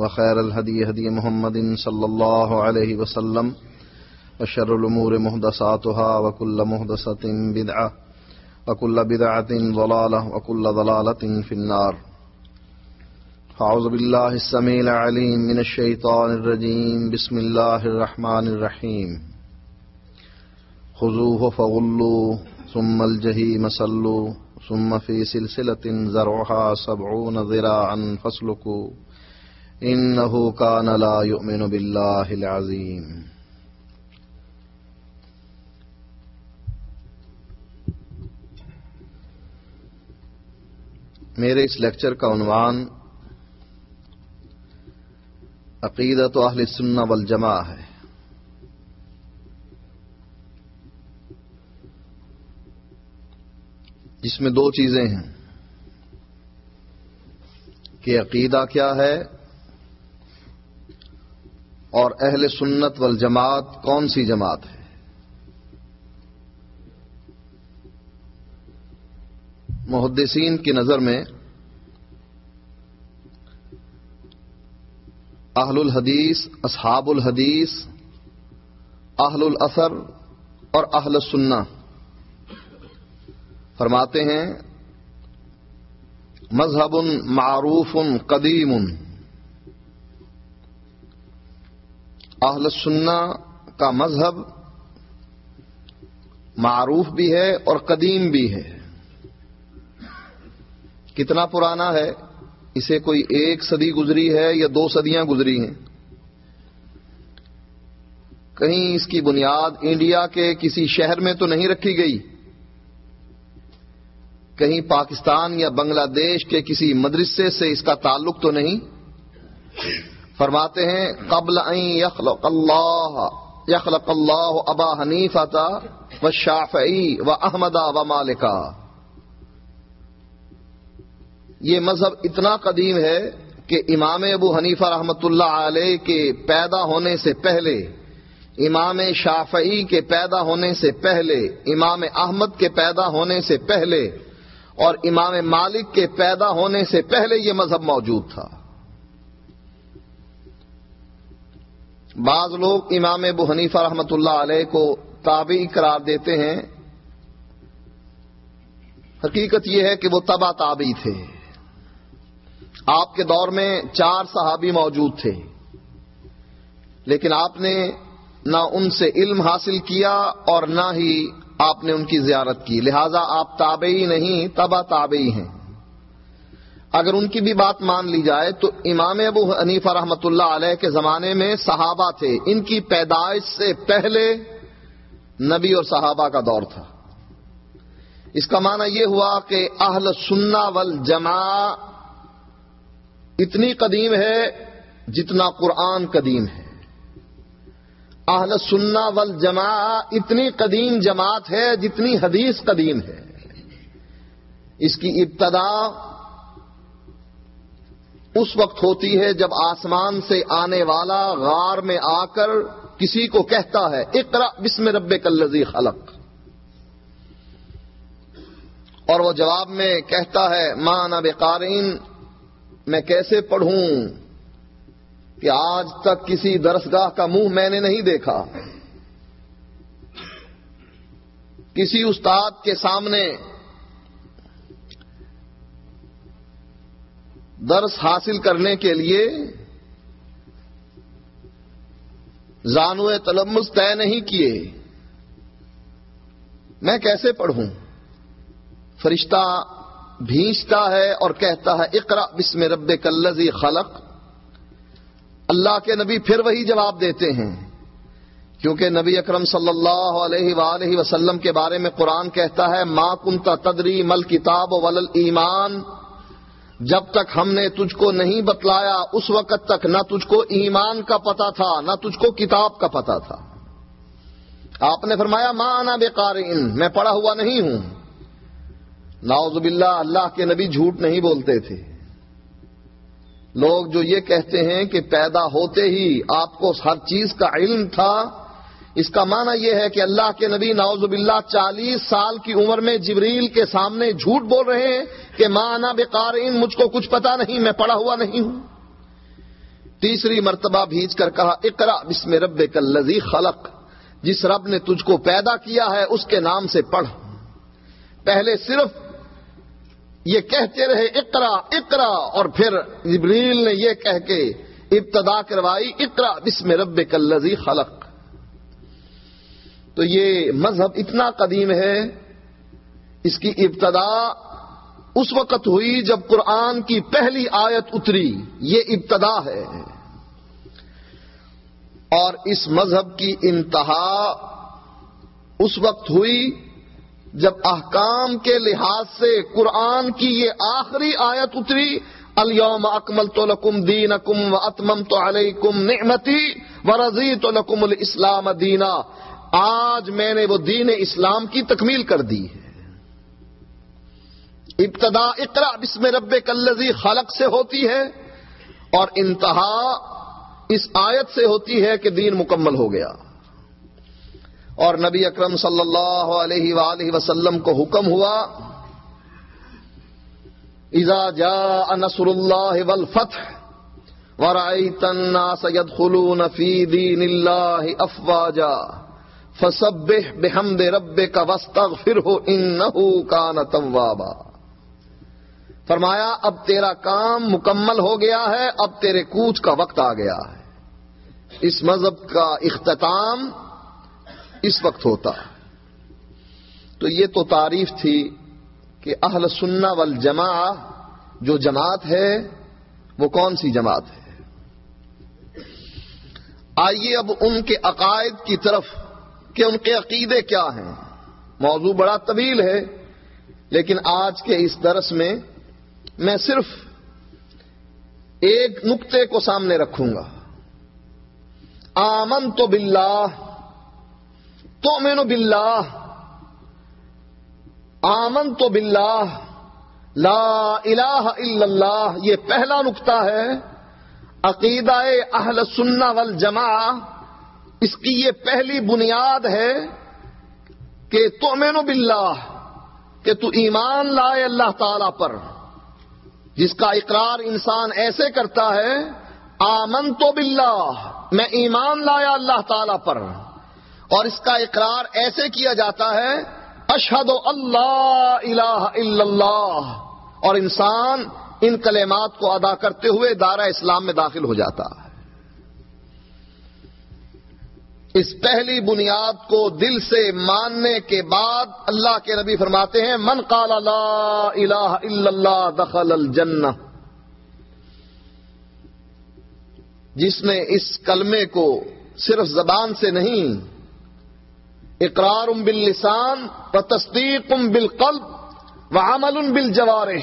وخير الهدي هدي محمد صلى الله عليه وسلم وشر الأمور مهدساتها وكل مهدسة بدعة وكل بدعة ضلالة وكل ضلالة في النار. فأعوذ بالله السميع العليم من الشيطان الرجيم. بسم الله الرحمن الرحيم. خذوه فغلوه، ثم الجحيم صلوا ثم في سلسلة زرعها سبعون ذراعا فاسلكوا إنه كان لا يؤمن بالله العظيم. میرے اس لیکچر کا عنوان عقیدت و اہل سنہ والجماع ہے۔ جس میں دو چیزیں ہیں کہ عقیدہ کیا ہے اور اہل سنت والجماعت کون سی جماعت ہے؟ محدثین کی نظر میں اہل الحدیث، اصحاب الحدیث، اہل الاثر اور اہل السنہ فرماتے ہیں، مذہب معروف قدیم۔ اہل سننا کا مذہب معروف بھی ہے اور قدیم بھی ہے۔ کتنا پرانا ہے، اسے کوئی ایک صدی گزری ہے یا دو صدیاں گزری ہیں۔ کہیں اس کی بنیاد انڈیا کے کسی شہر میں تو نہیں رکھی گئی۔ کہیں پاکستان یا بنگلہ دیش کے کسی مدرسے سے اس کا تعلق تو نہیں۔ فرماتے ہیں، قبل یخلق اللہ یخلق اللہ ابا حنیفہ و شافعی و احمد و مالکا یہ مذہب اتنا قدیم ہے کہ امام ابو حنیفہ رحمۃ اللہ علیہ کے پیدا ہونے سے پہلے، امام شافعی کے پیدا ہونے سے پہلے، امام احمد کے پیدا ہونے سے پہلے اور امام مالک کے پیدا ہونے سے پہلے یہ مذہب موجود تھا۔ بعض لوگ امام ابو حنیفہ رحمۃ اللہ علیہ کو تابعی قرار دیتے ہیں۔ حقیقت یہ ہے کہ وہ تبا تابعی تھے۔ آپ کے دور میں چار صحابی موجود تھے۔ لیکن آپ نے نہ ان سے علم حاصل کیا اور نہ ہی آپ نے ان کی زیارت کی۔ لہذا آپ تابعی نہیں، تبا تابعی ہیں۔ اگر ان کی بھی بات مان لی جائے تو امام ابو حنیفہ رحمۃ اللہ علیہ کے زمانے میں صحابہ تھے۔ ان کی پیدائش سے پہلے نبی اور صحابہ کا دور تھا۔ اس کا معنی یہ ہوا کہ اہل سننا ول اتنی قدیم ہے جتنا قرآن قدیم ہے۔ اہل سننا ول اتنی قدیم جماعت ہے جتنی حدیث قدیم ہے۔ اس کی ابتدا اس وقت ہوتی ہے جب آسمان سے آنے والا غار میں آ کر کسی کو کہتا ہے اقرا بسم رب کلزی خلق۔ اور وہ جواب میں کہتا ہے ماں نب قارئین میں کیسے پڑھوں کہ آج تک کسی درسگاہ کا منہ میں نے نہیں دیکھا۔ کسی استاد کے سامنے درس حاصل کرنے کے لیے زانو تلمس طے نہیں کیے۔ میں کیسے پڑھوں؟ فرشتہ بھیجتا ہے اور کہتا ہے اقرا بسم رب کلزی خلق۔ اللہ کے نبی پھر وہی جواب دیتے ہیں۔ کیونکہ نبی اکرم صلی اللہ علیہ وآلہ وسلم کے بارے میں قرآن کہتا ہے، ما کنتا تدری مل کتاب ولل ایمان جب تک ہم نے تجھ کو نہیں بتلایا، اس وقت تک نہ تجھ کو ایمان کا پتا تھا، نہ تجھ کو کتاب کا پتا تھا۔ آپ نے فرمایا ماں آنا بے میں پڑھا ہوا نہیں ہوں۔ ناؤز باللہ، اللہ کے نبی جھوٹ نہیں بولتے تھے۔ لوگ جو یہ کہتے ہیں کہ پیدا ہوتے ہی آپ کو ہر چیز کا علم تھا اس کا معنی یہ ہے کہ اللہ کے نبی ناوز باللہ چالیس سال کی عمر میں جبریل کے سامنے جھوٹ بول رہے ہیں کہ مانا بےکار مجھ کو کچھ پتا نہیں، میں پڑھا ہوا نہیں ہوں۔ تیسری مرتبہ بھیج کر کہا اقرا بسم رب کلزی خلق۔ جس رب نے تجھ کو پیدا کیا ہے، اس کے نام سے پڑھ۔ پہلے صرف یہ کہتے رہے اقرا اقرا اور پھر جبریل نے یہ کہہ کے ابتدا کروائی اقرا بسم رب کلزی خلق۔ تو یہ مذہب اتنا قدیم ہے، اس کی ابتدا اس وقت ہوئی جب قرآن کی پہلی آیت اتری، یہ ابتدا ہے۔ اور اس مذہب کی انتہا اس وقت ہوئی جب احکام کے لحاظ سے قرآن کی یہ آخری آیت اتری الوم اکمل تو لکم دین اکم و اتمم تو علیکم نعمتی و رضی تو لکم الاسلام دینا آج میں نے وہ دین اسلام کی تکمیل کر دی ہے۔ ابتدا اقرا بسم رب کلزی خلق سے ہوتی ہے اور انتہا اس آیت سے ہوتی ہے کہ دین مکمل ہو گیا۔ اور نبی اکرم صلی اللہ علیہ وآلہ وسلم کو حکم ہوا، اذا جاء نصر اللہ والفتح ورائیت الناس يدخلون فی دین اللہ افواجا۔ فسب بحمد رب کا وسط پھر ہو ان کا نتوابا فرمایا، اب تیرا کام مکمل ہو گیا ہے، اب تیرے کوچ کا وقت آ گیا ہے۔ اس مذہب کا اختتام اس وقت ہوتا ہے۔ تو یہ تو تعریف تھی کہ اہل سننا والجماع جو جماعت ہے، وہ کون سی جماعت ہے؟ آئیے اب ان کے عقائد کی طرف کہ ان کے عقیدے کیا ہیں۔ موضوع بڑا طویل ہے، لیکن آج کے اس درس میں میں صرف ایک نقطے کو سامنے رکھوں گا۔ آمن تو بلّہ تو مین بلّہ آمن تو بلّہ لا الہ الا اللہ، یہ پہلا نقطہ ہے۔ عقیدہ اہل سنہ والجماع اس کی یہ پہلی بنیاد ہے کہ تو مین باللہ، کہ تو ایمان لائے اللہ تعالی پر۔ جس کا اقرار انسان ایسے کرتا ہے آمن تو باللہ، میں ایمان لایا اللہ تعالی پر۔ اور اس کا اقرار ایسے کیا جاتا ہے اشہد اللہ الہ الا اللہ۔ اور انسان ان کلمات کو ادا کرتے ہوئے دارہ اسلام میں داخل ہو جاتا ہے۔ اس پہلی بنیاد کو دل سے ماننے کے بعد اللہ کے نبی فرماتے ہیں، من قال لا الہ الا اللہ دخل الجنہ. جس نے اس کلمے کو صرف زبان سے نہیں، اقرار باللسان و تصدیق بالقلب و عمل بالجوارے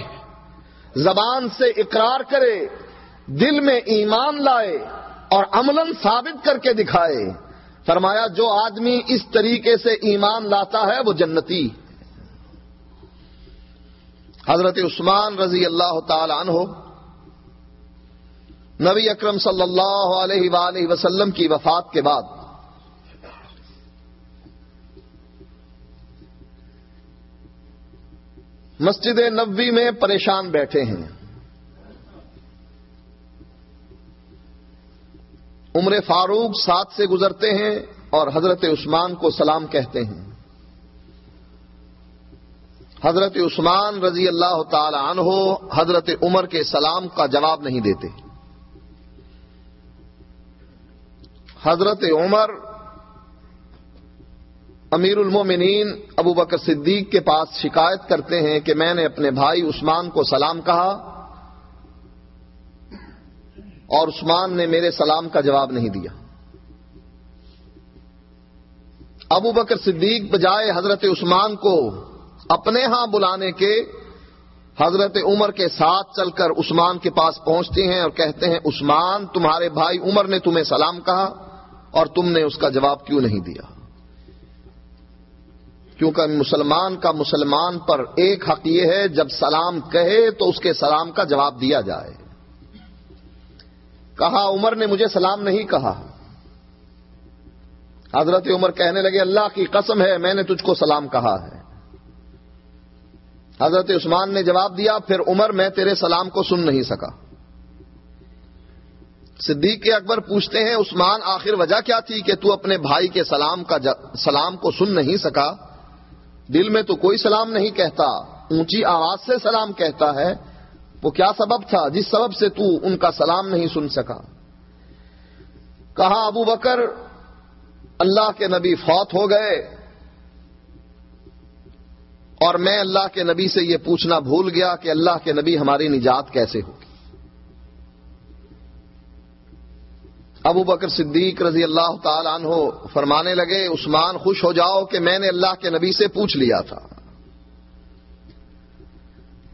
زبان سے اقرار کرے، دل میں ایمان لائے اور عملاً ثابت کر کے دکھائے۔ فرمایا، جو آدمی اس طریقے سے ایمان لاتا ہے، وہ جنتی۔ حضرت عثمان رضی اللہ تعالی عنہ، نبی اکرم صلی اللہ علیہ وآلہ وسلم کی وفات کے بعد، مسجد نبوی میں پریشان بیٹھے ہیں۔ عمر فاروق ساتھ سے گزرتے ہیں اور حضرت عثمان کو سلام کہتے ہیں۔ حضرت عثمان رضی اللہ تعالی عنہ حضرت عمر کے سلام کا جواب نہیں دیتے۔ حضرت عمر امیر المومنین ابو بکر صدیق کے پاس شکایت کرتے ہیں کہ میں نے اپنے بھائی عثمان کو سلام کہا۔ اور عثمان نے میرے سلام کا جواب نہیں دیا۔ ابو بکر صدیق بجائے حضرت عثمان کو اپنے ہاں بلانے کے حضرت عمر کے ساتھ چل کر عثمان کے پاس پہنچتے ہیں اور کہتے ہیں، عثمان، تمہارے بھائی عمر نے تمہیں سلام کہا اور تم نے اس کا جواب کیوں نہیں دیا؟ کیونکہ مسلمان کا مسلمان پر ایک حق یہ ہے، جب سلام کہے تو اس کے سلام کا جواب دیا جائے۔ کہا، عمر نے مجھے سلام نہیں کہا۔ حضرت عمر کہنے لگے، اللہ کی قسم ہے، میں نے تجھ کو سلام کہا ہے۔ حضرت عثمان نے جواب دیا، پھر عمر، میں تیرے سلام کو سن نہیں سکا۔ صدیق کے اکبر پوچھتے ہیں، عثمان، آخر وجہ کیا تھی کہ تو اپنے بھائی کے سلام کا سلام کو سن نہیں سکا؟ دل میں تو کوئی سلام نہیں کہتا، اونچی آواز سے سلام کہتا ہے۔ وہ کیا سبب تھا؟ جس سبب سے تو ان کا سلام نہیں سن سکا۔ کہا ابو بکر، اللہ کے نبی فوت ہو گئے اور میں اللہ کے نبی سے یہ پوچھنا بھول گیا کہ اللہ کے نبی ہماری نجات کیسے ہوگی۔ ابو بکر صدیق رضی اللہ تعالی عنہ فرمانے لگے، عثمان، خوش ہو جاؤ کہ میں نے اللہ کے نبی سے پوچھ لیا تھا۔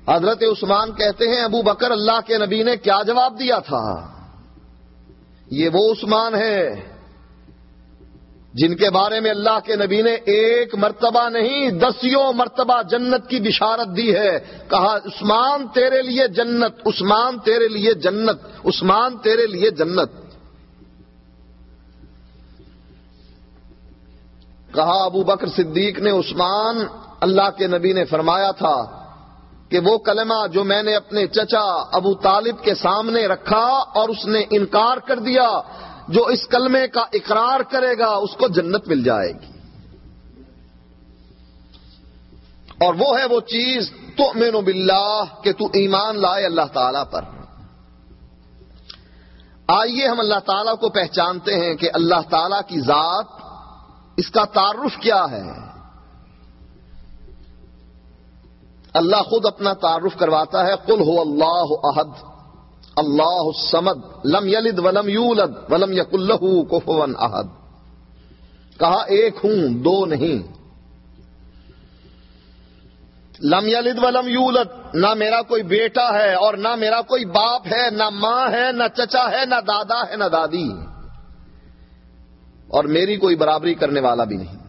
حضرت عثمان کہتے ہیں، ابو بکر اللہ کے نبی نے کیا جواب دیا تھا؟ یہ وہ عثمان ہے جن کے بارے میں اللہ کے نبی نے ایک مرتبہ نہیں، دسیوں مرتبہ جنت کی بشارت دی ہے۔ کہا، عثمان تیرے لیے جنت، عثمان تیرے لیے جنت، عثمان تیرے لیے جنت۔ کہا، ابو بکر صدیق نے، عثمان اللہ کے نبی نے فرمایا تھا کہ وہ کلمہ جو میں نے اپنے چچا ابو طالب کے سامنے رکھا اور اس نے انکار کر دیا، جو اس کلمے کا اقرار کرے گا، اس کو جنت مل جائے گی۔ اور وہ ہے وہ چیز تو مین باللہ، کہ تو ایمان لائے اللہ تعالی پر۔ آئیے ہم اللہ تعالیٰ کو پہچانتے ہیں کہ اللہ تعالیٰ کی ذات اس کا تعارف کیا ہے۔ اللہ خود اپنا تعارف کرواتا ہے، قل ہو اللہ عہد اللہ سمد لم یلد ولم یولد ولم یق اللہ کفون احد۔ کہا، ایک ہوں، دو نہیں۔ لم یلد ولم یولد، نہ میرا کوئی بیٹا ہے اور نہ میرا کوئی باپ ہے، نہ ماں ہے، نہ چچا ہے، نہ دادا ہے، نہ دادی۔ اور میری کوئی برابری کرنے والا بھی نہیں۔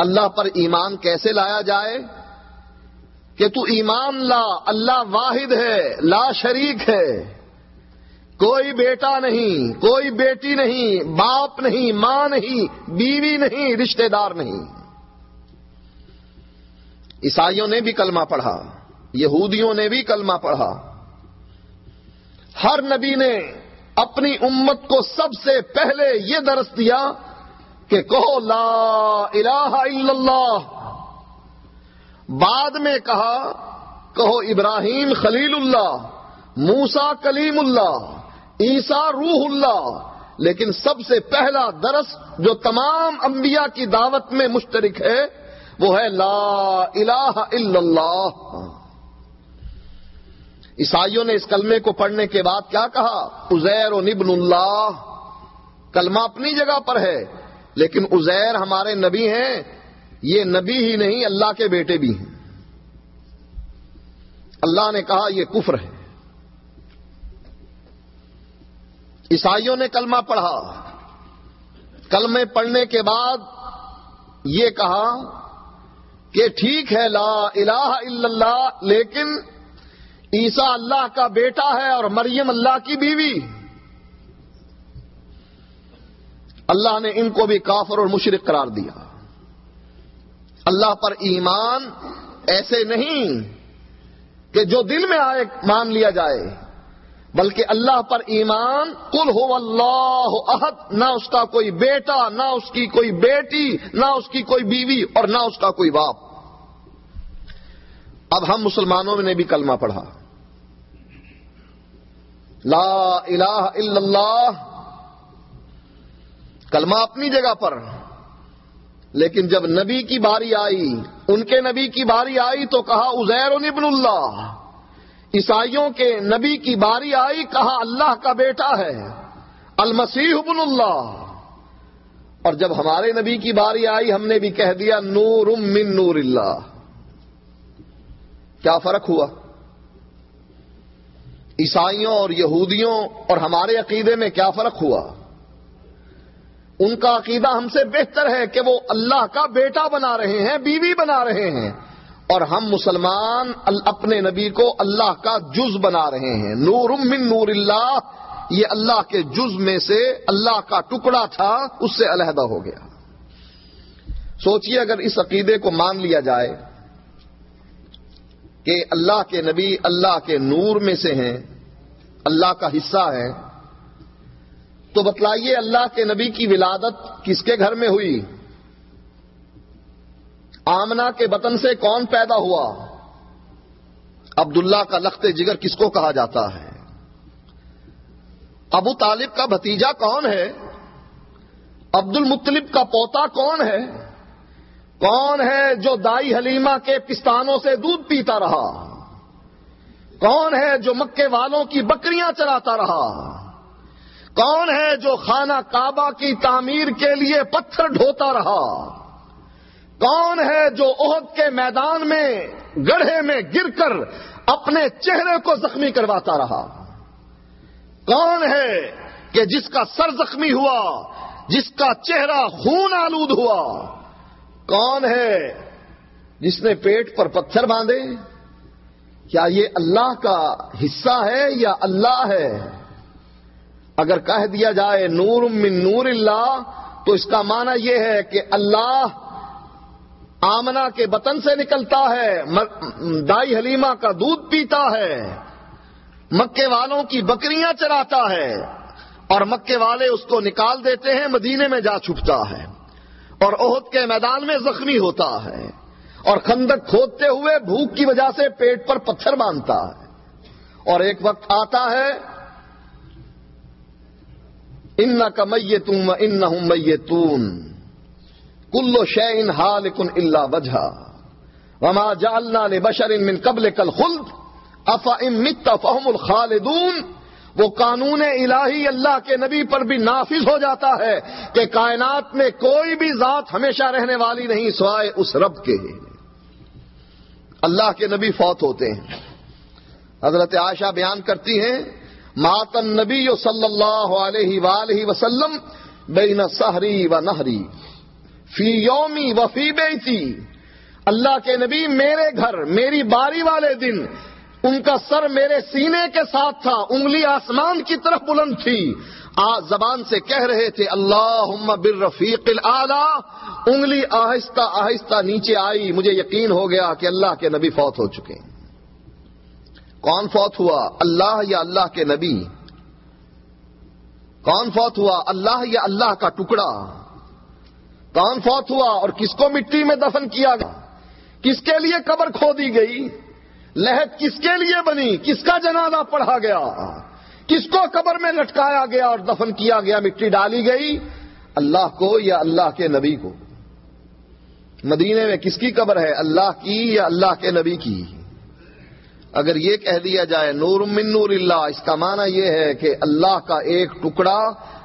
اللہ پر ایمان کیسے لایا جائے؟ کہ تو ایمان لا، اللہ واحد ہے، لا شریک ہے۔ کوئی بیٹا نہیں، کوئی بیٹی نہیں، باپ نہیں، ماں نہیں، بیوی نہیں، رشتہ دار نہیں۔ عیسائیوں نے بھی کلمہ پڑھا، یہودیوں نے بھی کلمہ پڑھا۔ ہر نبی نے اپنی امت کو سب سے پہلے یہ درس دیا کہ کہو لا الہ الا اللہ۔ بعد میں کہا، کہو ابراہیم خلیل اللہ موسا کلیم اللہ عیسا روح اللہ۔ لیکن سب سے پہلا درس جو تمام انبیاء کی دعوت میں مشترک ہے، وہ ہے لا الہ الا اللہ۔ عیسائیوں نے اس کلمے کو پڑھنے کے بعد کیا کہا؟ ازیر و نبن اللہ۔ کلمہ اپنی جگہ پر ہے۔ لیکن ازیر ہمارے نبی ہیں، یہ نبی ہی نہیں، اللہ کے بیٹے بھی ہیں۔ اللہ نے کہا یہ کفر ہے۔ عیسائیوں نے کلمہ پڑھا۔ کلمے پڑھنے کے بعد یہ کہا کہ ٹھیک ہے، لا الہ الا اللہ، لیکن عیسا اللہ کا بیٹا ہے اور مریم اللہ کی بیوی۔ اللہ نے ان کو بھی کافر اور مشرق قرار دیا۔ اللہ پر ایمان ایسے نہیں کہ جو دل میں آئے مان لیا جائے، بلکہ اللہ پر ایمان کل ہو اللہ عہد نہ اس کا کوئی بیٹا، نہ اس کی کوئی بیٹی، نہ اس کی کوئی بیوی اور نہ اس کا کوئی باپ۔ اب ہم مسلمانوں نے بھی کلمہ پڑھا۔ لا الہ الا اللہ کلمہ اپنی جگہ پر۔ لیکن جب نبی کی باری آئی، ان کے نبی کی باری آئی تو کہا ازیر ابن اللہ۔ عیسائیوں کے نبی کی باری آئی، کہا اللہ کا بیٹا ہے، المسیح ابن اللہ۔ اور جب ہمارے نبی کی باری آئی، ہم نے بھی کہہ دیا، نور من نور اللہ۔ کیا فرق ہوا؟ عیسائیوں اور یہودیوں اور ہمارے عقیدے میں کیا فرق ہوا؟ ان کا عقیدہ ہم سے بہتر ہے کہ وہ اللہ کا بیٹا بنا رہے ہیں، بیوی بنا رہے ہیں۔ اور ہم مسلمان اپنے نبی کو اللہ کا جز بنا رہے ہیں۔ نور من نور اللہ، یہ اللہ کے جز میں سے اللہ کا ٹکڑا تھا، اس سے علیحدہ ہو گیا۔ سوچئے اگر اس عقیدے کو مان لیا جائے کہ اللہ کے نبی اللہ کے نور میں سے ہیں، اللہ کا حصہ ہے تو بتلائیے اللہ کے نبی کی ولادت کس کے گھر میں ہوئی؟ آمنا کے بطن سے کون پیدا ہوا؟ عبداللہ کا لخت جگر کس کو کہا جاتا ہے؟ ابو طالب کا بھتیجا کون ہے؟ عبد المطلب کا پوتا کون ہے؟ کون ہے جو دائی حلیمہ کے پستانوں سے دودھ پیتا رہا؟ کون ہے جو مکے والوں کی بکریاں چراتا رہا؟ کون ہے جو خانہ کعبہ کی تعمیر کے لیے پتھر ڈھوتا رہا؟ کون ہے جو عہد کے میدان میں، گڑھے میں گر کر اپنے چہرے کو زخمی کرواتا رہا؟ کون ہے کہ جس کا سر زخمی ہوا، جس کا چہرہ خون آلود ہوا؟ کون ہے جس نے پیٹ پر پتھر باندھے؟ کیا یہ اللہ کا حصہ ہے یا اللہ ہے؟ اگر کہہ دیا جائے نور من نور اللہ، تو اس کا معنی یہ ہے کہ اللہ آمنا کے بطن سے نکلتا ہے دائی حلیمہ کا دودھ پیتا ہے، مکے والوں کی بکریاں چراتا ہے اور مکے والے اس کو نکال دیتے ہیں، مدینے میں جا چھپتا ہے اور عہد کے میدان میں زخمی ہوتا ہے اور خندق کھودتے ہوئے بھوک کی وجہ سے پیٹ پر پتھر باندھتا ہے اور ایک وقت آتا ہے ان کا میے تم ان میتون کلو شعین ہال کن اللہ وجہ وما جالنا بشر ان من قبل کل خلد افا امت فہم الخالدون. وہ قانون الہی اللہ کے نبی پر بھی نافذ ہو جاتا ہے کہ کائنات میں کوئی بھی ذات ہمیشہ رہنے والی نہیں سوائے اس رب کے۔ اللہ کے نبی فوت ہوتے ہیں۔ حضرت عائشہ بیان کرتی ہیں ماتن نبی صلی اللہ علیہ وآلہ وسلم بین سہری و نہری، فی یومی و فی بیتی۔ اللہ کے نبی میرے گھر، میری باری والے دن، ان کا سر میرے سینے کے ساتھ تھا، انگلی آسمان کی طرف بلند تھی۔ آج زبان سے کہہ رہے تھے اللہ بر رفیق انگلی آہستہ آہستہ نیچے آئی، مجھے یقین ہو گیا کہ اللہ کے نبی فوت ہو چکے۔ کون فوت ہوا؟ اللہ یا اللہ کے نبی؟ کون فوت ہوا؟ اللہ یا اللہ کا ٹکڑا؟ کون فوت ہوا اور کس کو مٹی میں دفن کیا گیا؟ کس کے لیے قبر کھو دی گئی؟ لہت کس کے لیے بنی؟ کس کا جنازہ پڑھا گیا؟ کس کو قبر میں لٹکایا گیا اور دفن کیا گیا؟ مٹی ڈالی گئی؟ اللہ کو یا اللہ کے نبی کو؟ مدینے میں کس کی قبر ہے؟ اللہ کی یا اللہ کے نبی کی؟ اگر یہ کہہ دیا جائے نور من نور اللہ، اس کا معنی یہ ہے کہ اللہ کا ایک ٹکڑا،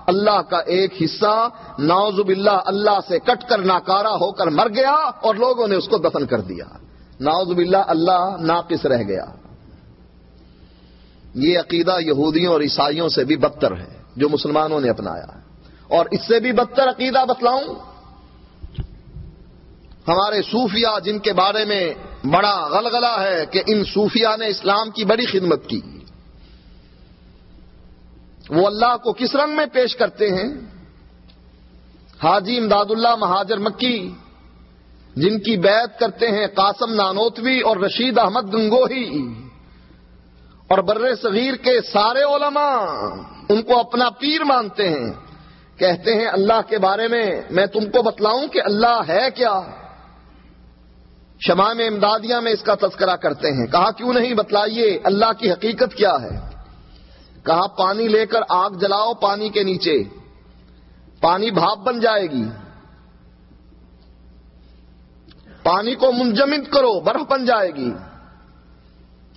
اللہ کا ایک حصہ ناوز باللہ، اللہ سے کٹ کر ناکارا ہو کر مر گیا اور لوگوں نے اس کو دفن کر دیا۔ ناوز باللہ، اللہ ناقص رہ گیا۔ یہ عقیدہ یہودیوں اور عیسائیوں سے بھی بدتر ہے، جو مسلمانوں نے اپنایا۔ اور اس سے بھی بدتر عقیدہ بتلاؤں ہمارے صوفیہ جن کے بارے میں بڑا غلغلہ ہے کہ ان صوفیہ نے اسلام کی بڑی خدمت کی۔ وہ اللہ کو کس رنگ میں پیش کرتے ہیں؟ حاجی امداد اللہ مہاجر مکی، جن کی بیعت کرتے ہیں قاسم نانوتوی اور رشید احمد گنگوہی اور بر صغیر کے سارے علماء، ان کو اپنا پیر مانتے ہیں۔ کہتے ہیں اللہ کے بارے میں میں تم کو بتلاؤں کہ اللہ ہے کیا؟ شمام امدادیاں میں اس کا تذکرہ کرتے ہیں۔ کہا، کیوں نہیں؟ بتلائیے، اللہ کی حقیقت کیا ہے؟ کہا، پانی لے کر آگ جلاؤ پانی کے نیچے۔ پانی بھاپ بن جائے گی۔ پانی کو منجمد کرو، برف بن جائے گی۔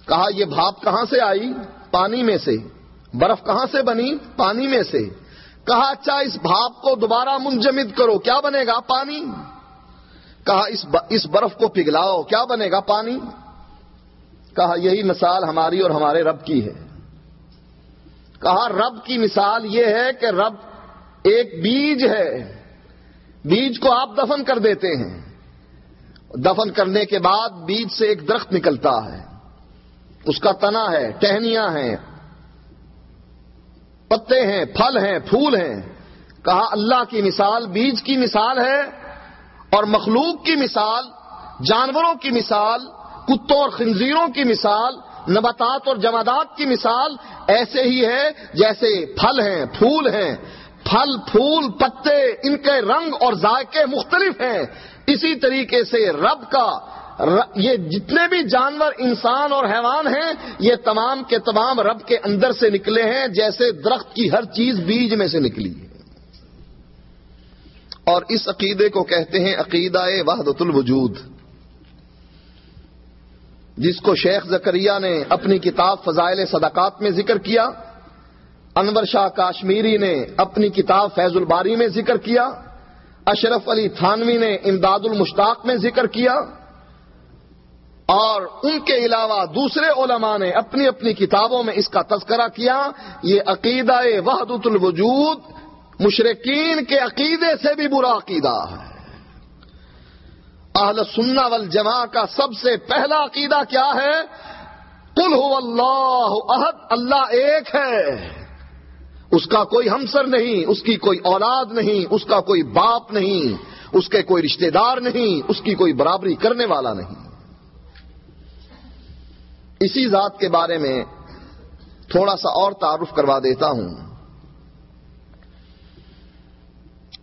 کہا، یہ بھاپ کہاں سے آئی؟ پانی میں سے۔ برف کہاں سے بنی؟ پانی میں سے۔ کہا اچھا اس بھاپ کو دوبارہ منجمد کرو۔ کیا بنے گا پانی؟ کہا، اس برف کو پگھلاؤ، کیا بنے گا پانی؟ کہا، یہی مثال ہماری اور ہمارے رب کی ہے۔ کہا، رب کی مثال یہ ہے کہ رب ایک بیج ہے۔ بیج کو آپ دفن کر دیتے ہیں۔ دفن کرنے کے بعد بیج سے ایک درخت نکلتا ہے۔ اس کا تنا ہے، ٹہنیاں ہیں۔ پتے ہیں، پھل ہیں، پھول ہیں۔ کہا، اللہ کی مثال بیج کی مثال ہے۔ اور مخلوق کی مثال، جانوروں کی مثال، کتوں اور خنزیروں کی مثال، نباتات اور جمادات کی مثال ایسے ہی ہے جیسے پھل ہیں، پھول ہیں۔ پھل، پھول، پتے، ان کے رنگ اور ذائقے مختلف ہیں۔ اسی طریقے سے رب کا یہ جتنے بھی جانور، انسان اور حیوان ہیں، یہ تمام کے تمام رب کے اندر سے نکلے ہیں، جیسے درخت کی ہر چیز بیج میں سے نکلی ہے۔ اور اس عقیدے کو کہتے ہیں عقیدہ وحدت الوجود جس کو شیخ زکریہ نے اپنی کتاب فضائل صدقات میں ذکر کیا، انور شاہ کاشمیری نے اپنی کتاب فیض الباری میں ذکر کیا، اشرف علی تھانوی نے امداد المشتاق میں ذکر کیا، اور ان کے علاوہ دوسرے علماء نے اپنی اپنی کتابوں میں اس کا تذکرہ کیا، یہ عقیدہ وحدت الوجود مشرقین کے عقیدے سے بھی برا عقیدہ ہے۔ اہل سننا والجماع کا سب سے پہلا عقیدہ کیا ہے؟ کل ہو اللہ عہد اللہ ایک ہے۔ اس کا کوئی ہمسر نہیں، اس کی کوئی اولاد نہیں، اس کا کوئی باپ نہیں، اس کے کوئی رشتہ دار نہیں، اس کی کوئی برابری کرنے والا نہیں۔ اسی ذات کے بارے میں تھوڑا سا اور تعارف کروا دیتا ہوں۔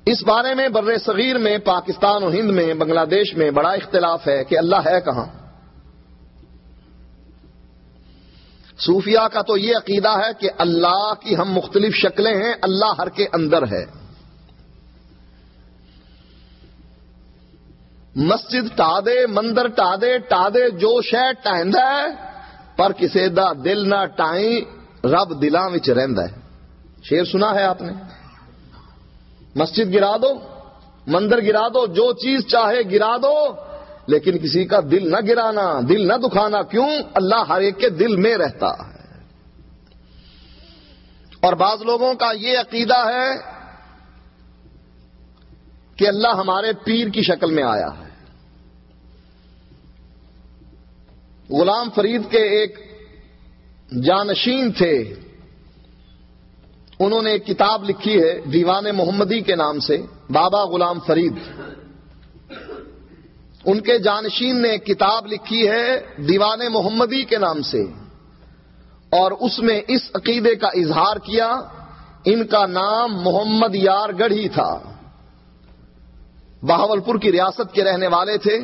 اس بارے میں بر صغیر میں، پاکستان و ہند میں، بنگلہ دیش میں بڑا اختلاف ہے کہ اللہ ہے کہاں۔ صوفیہ کا تو یہ عقیدہ ہے کہ اللہ کی ہم مختلف شکلیں ہیں، اللہ ہر کے اندر ہے۔ مسجد ٹا دے مندر ٹا دے ٹا دے جو شہ ٹہند ہے، پر کسی دا دل نہ ٹائیں، رب دلاں ہے۔ شیر سنا ہے آپ نے؟ مسجد گرا دو، مندر گرا دو، جو چیز چاہے گرا دو، لیکن کسی کا دل نہ گرانا، دل نہ دکھانا کیوں؟ اللہ ہر ایک کے دل میں رہتا ہے۔ اور بعض لوگوں کا یہ عقیدہ ہے کہ اللہ ہمارے پیر کی شکل میں آیا ہے۔ غلام فرید کے ایک جانشین تھے۔ انہوں نے ایک کتاب لکھی ہے، دیوان محمدی کے نام سے، بابا غلام فرید۔ ان کے جانشین نے ایک کتاب لکھی ہے، دیوان محمدی کے نام سے۔ اور اس میں اس عقیدے کا اظہار کیا، ان کا نام محمد یار گڑھی تھا۔ بہاول پور کی ریاست کے رہنے والے تھے۔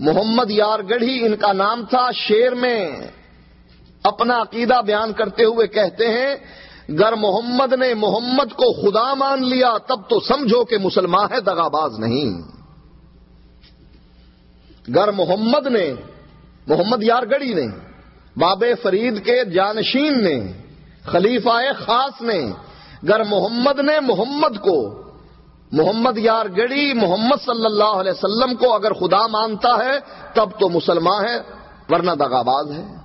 محمد یار گڑھی ان کا نام تھا شیر میں۔ اپنا عقیدہ بیان کرتے ہوئے کہتے ہیں، گر محمد نے محمد کو خدا مان لیا، تب تو سمجھو کہ مسلمان ہے دگاباز نہیں۔ گر محمد نے، محمد یار گڑی نے باب فرید کے جانشین نے، خلیفہ خاص نے، گر محمد نے محمد کو، محمد یار گڑی محمد صلی اللہ علیہ وسلم کو اگر خدا مانتا ہے، تب تو مسلمان ہے، ورنہ دگاباز ہے۔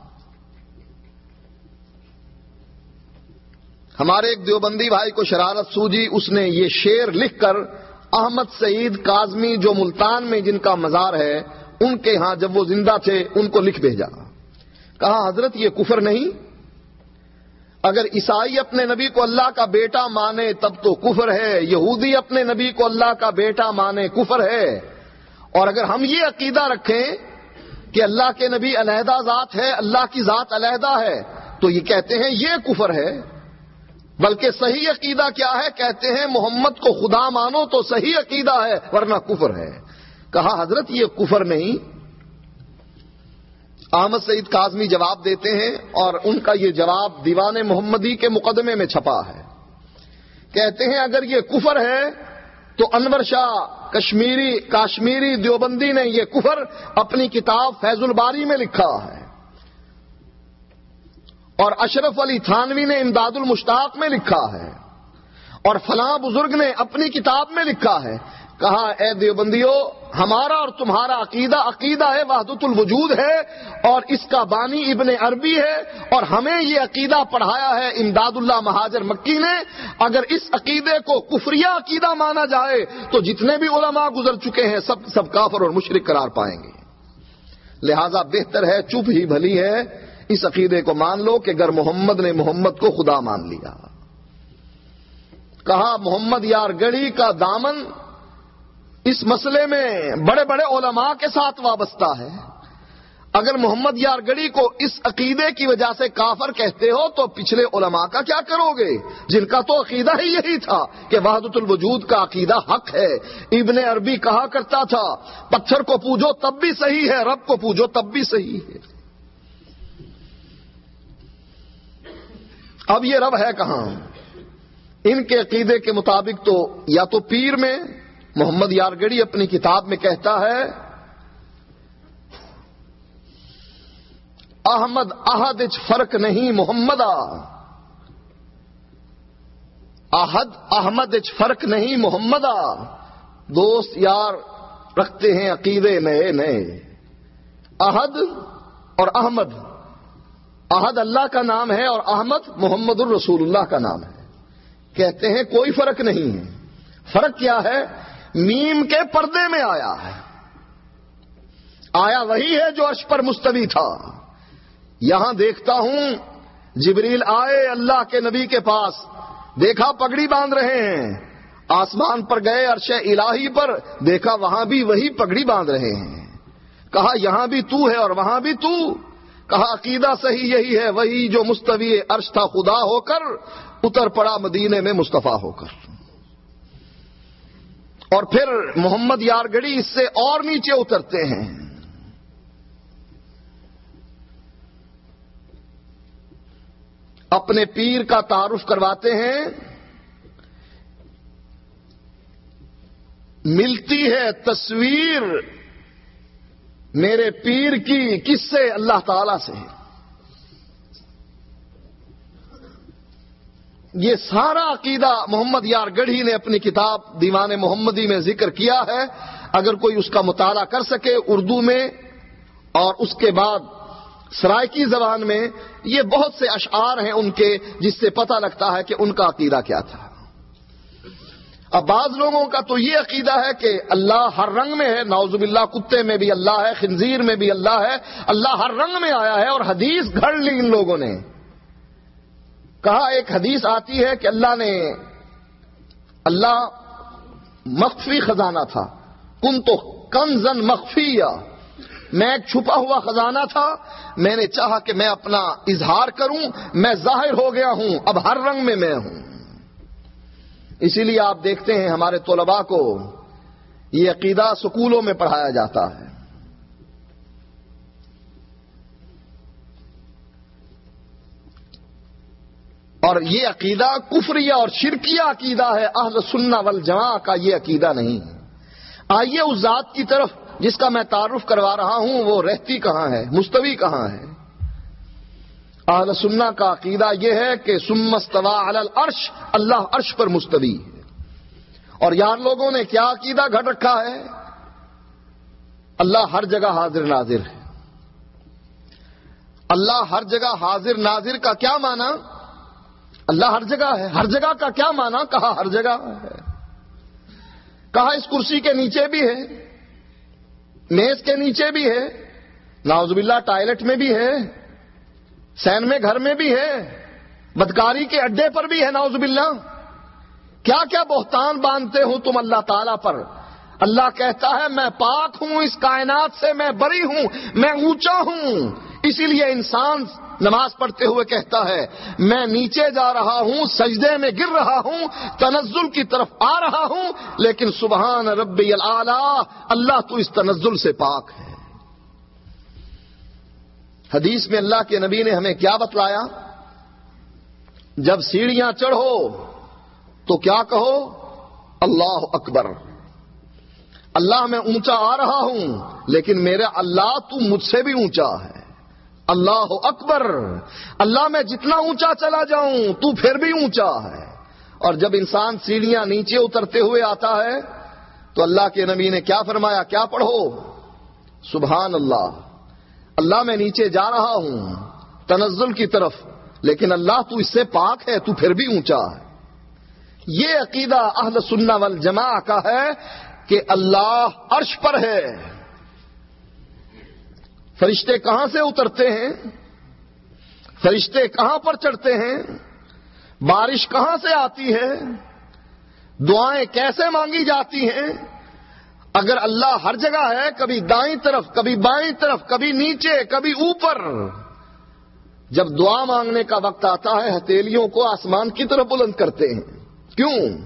ہمارے ایک دیوبندی بھائی کو شرارت سوجی، اس نے یہ شیر لکھ کر احمد سعید کازمی جو ملتان میں جن کا مزار ہے، ان کے ہاں جب وہ زندہ تھے، ان کو لکھ بھیجا۔ کہا، حضرت، یہ کفر نہیں؟ اگر عیسائی اپنے نبی کو اللہ کا بیٹا مانے، تب تو کفر ہے۔ یہودی اپنے نبی کو اللہ کا بیٹا مانے، کفر ہے۔ اور اگر ہم یہ عقیدہ رکھیں کہ اللہ کے نبی علیحدہ ذات ہے، اللہ کی ذات علیحدہ ہے، تو یہ کہتے ہیں یہ کفر ہے۔ بلکہ صحیح عقیدہ کیا ہے؟ کہتے ہیں محمد کو خدا مانو تو صحیح عقیدہ ہے، ورنہ کفر ہے۔ کہا حضرت، یہ کفر نہیں۔ احمد سعید کاظمی جواب دیتے ہیں اور ان کا یہ جواب دیوان محمدی کے مقدمے میں چھپا ہے۔ کہتے ہیں، اگر یہ کفر ہے تو انور شاہ کشمیری، کاشمیری دیوبندی نے یہ کفر اپنی کتاب فیض الباری میں لکھا ہے۔ اور اشرف علی تھانوی نے امداد المشتاق میں لکھا ہے اور فلاں بزرگ نے اپنی کتاب میں لکھا ہے کہا، اے دیوبندیو، ہمارا اور تمہارا عقیدہ عقیدہ ہے، وحدت الوجود ہے اور اس کا بانی ابن عربی ہے اور ہمیں یہ عقیدہ پڑھایا ہے امداد اللہ مہاجر مکی نے۔ اگر اس عقیدے کو کفریہ عقیدہ مانا جائے تو جتنے بھی علماء گزر چکے ہیں، سب سب کافر اور مشرق قرار پائیں گے۔ لہذا بہتر ہے، چپ ہی بھلی ہے۔ اس عقیدے کو مان لو کہ اگر محمد نے محمد کو خدا مان لیا۔ کہا محمد یار گڑی کا دامن اس مسئلے میں بڑے بڑے علماء کے ساتھ وابستہ ہے۔ اگر محمد یار گڑی کو اس عقیدے کی وجہ سے کافر کہتے ہو تو پچھلے علماء کا کیا کرو گے؟ جن کا تو عقیدہ ہی یہی تھا کہ وحدت الوجود کا عقیدہ حق ہے۔ ابن عربی کہا کرتا تھا، پتھر کو پوجو تب بھی صحیح ہے، رب کو پوجو تب بھی صحیح ہے۔ اب یہ رب ہے کہاں؟ ان کے عقیدے کے مطابق تو یا تو پیر میں محمد یارگڑی اپنی کتاب میں کہتا ہے، احمد احد فرق نہیں محمد احد احمد فرق نہیں محمد دوست یار رکھتے ہیں عقیدے نئے نئے۔ احد اور احمد۔ احد اللہ کا نام ہے اور احمد محمد الرسول اللہ کا نام ہے۔ کہتے ہیں کوئی فرق نہیں ہے۔ فرق کیا ہے؟ میم کے پردے میں آیا ہے۔ آیا وہی ہے جو عرش پر مستوی تھا۔ یہاں دیکھتا ہوں، جبریل آئے اللہ کے نبی کے پاس۔ دیکھا پگڑی باندھ رہے ہیں۔ آسمان پر گئے عرش الہی پر۔ دیکھا وہاں بھی وہی پگڑی باندھ رہے ہیں۔ کہا، یہاں بھی تو ہے اور وہاں بھی تو۔ کہا عقیدہ صحیح یہی ہے، وہی جو مستوی عرش تھا خدا ہو کر، اتر پڑا مدینے میں مصطفیٰ ہو کر۔ اور پھر محمد یارگڑی اس سے اور نیچے اترتے ہیں۔ اپنے پیر کا تعارف کرواتے ہیں۔ ملتی ہے تصویر میرے پیر کی کس سے اللہ تعالی سے یہ سارا عقیدہ محمد یار گڑھی نے اپنی کتاب دیوان محمدی میں ذکر کیا ہے۔ اگر کوئی اس کا مطالعہ کر سکے اردو میں اور اس کے بعد سرائکی زبان میں، یہ بہت سے اشعار ہیں ان کے جس سے پتہ لگتا ہے کہ ان کا عقیدہ کیا تھا۔ اب بعض لوگوں کا تو یہ عقیدہ ہے کہ اللہ ہر رنگ میں ہے نوزب اللہ کتے میں بھی اللہ ہے، خنزیر میں بھی اللہ ہے، اللہ ہر رنگ میں آیا ہے اور حدیث گھڑ لی ان لوگوں نے۔ کہا ایک حدیث آتی ہے کہ اللہ نے، اللہ مخفی خزانہ تھا۔ کن تو کنزن مخفی میں ایک چھپا ہوا خزانہ تھا۔ میں نے چاہا کہ میں اپنا اظہار کروں، میں ظاہر ہو گیا ہوں، اب ہر رنگ میں میں ہوں۔ اسی لیے آپ دیکھتے ہیں ہمارے طلباء کو یہ عقیدہ سکولوں میں پڑھایا جاتا ہے۔ اور یہ عقیدہ کفریہ اور شرکیہ عقیدہ ہے، اہل سننا والجماع کا یہ عقیدہ نہیں۔ ہے آئیے اس ذات کی طرف، جس کا میں تعارف کروا رہا ہوں، وہ رہتی کہاں ہے؟ مستوی کہاں ہے؟ اہل سننا کا عقیدہ یہ ہے کہ سمستوا العرش، اللہ عرش پر مستوی ہے۔ اور یار لوگوں نے کیا عقیدہ گھٹ رکھا ہے؟ اللہ ہر جگہ حاضر ناظر ہے۔ اللہ ہر جگہ حاضر ناظر کا کیا مانا اللہ ہر جگہ ہے۔ ہر جگہ کا کیا مانا کہا ہر جگہ ہے۔ کہا اس کرسی کے نیچے بھی ہے۔ میز کے نیچے بھی ہے۔ ناؤز باللہ ٹائلٹ میں بھی ہے۔ سین میں گھر میں بھی ہے، بدکاری کے اڈے پر بھی ہے ناؤز باللہ۔ کیا کیا بہتان باندھتے ہو تم اللہ تعالی پر؟ اللہ کہتا ہے، میں پاک ہوں، اس کائنات سے میں بری ہوں، میں اونچا ہوں۔ اسی لیے انسان نماز پڑھتے ہوئے کہتا ہے، میں نیچے جا رہا ہوں، سجدے میں گر رہا ہوں، تنزل کی طرف آ رہا ہوں، لیکن سبحان ربی اللہ تو اس تنزل سے پاک ہے۔ حدیث میں اللہ کے نبی نے ہمیں کیا بتلایا؟ جب سیڑھیاں چڑھو تو کیا کہو؟ اللہ اکبر۔ اللہ میں اونچا آ رہا ہوں، لیکن میرا اللہ تو مجھ سے بھی اونچا ہے۔ اللہ اکبر۔ اللہ میں جتنا اونچا چلا جاؤں، تو پھر بھی اونچا ہے۔ اور جب انسان سیڑھیاں نیچے اترتے ہوئے آتا ہے، تو اللہ کے نبی نے کیا فرمایا؟ کیا پڑھو؟ سبحان اللہ۔ اللہ میں نیچے جا رہا ہوں، تنزل کی طرف، لیکن اللہ تو اس سے پاک ہے، تو پھر بھی اونچا ہے۔ یہ عقیدہ اہل سننا والجماع کا ہے کہ اللہ عرش پر ہے۔ فرشتے کہاں سے اترتے ہیں؟ فرشتے کہاں پر چڑھتے ہیں؟ بارش کہاں سے آتی ہے؟ دعائیں کیسے مانگی جاتی ہیں؟ اگر اللہ ہر جگہ ہے، کبھی دائیں طرف، کبھی بائیں طرف، کبھی نیچے، کبھی اوپر۔ جب دعا مانگنے کا وقت آتا ہے، ہتھیلیوں کو آسمان کی طرف بلند کرتے ہیں۔ کیوں؟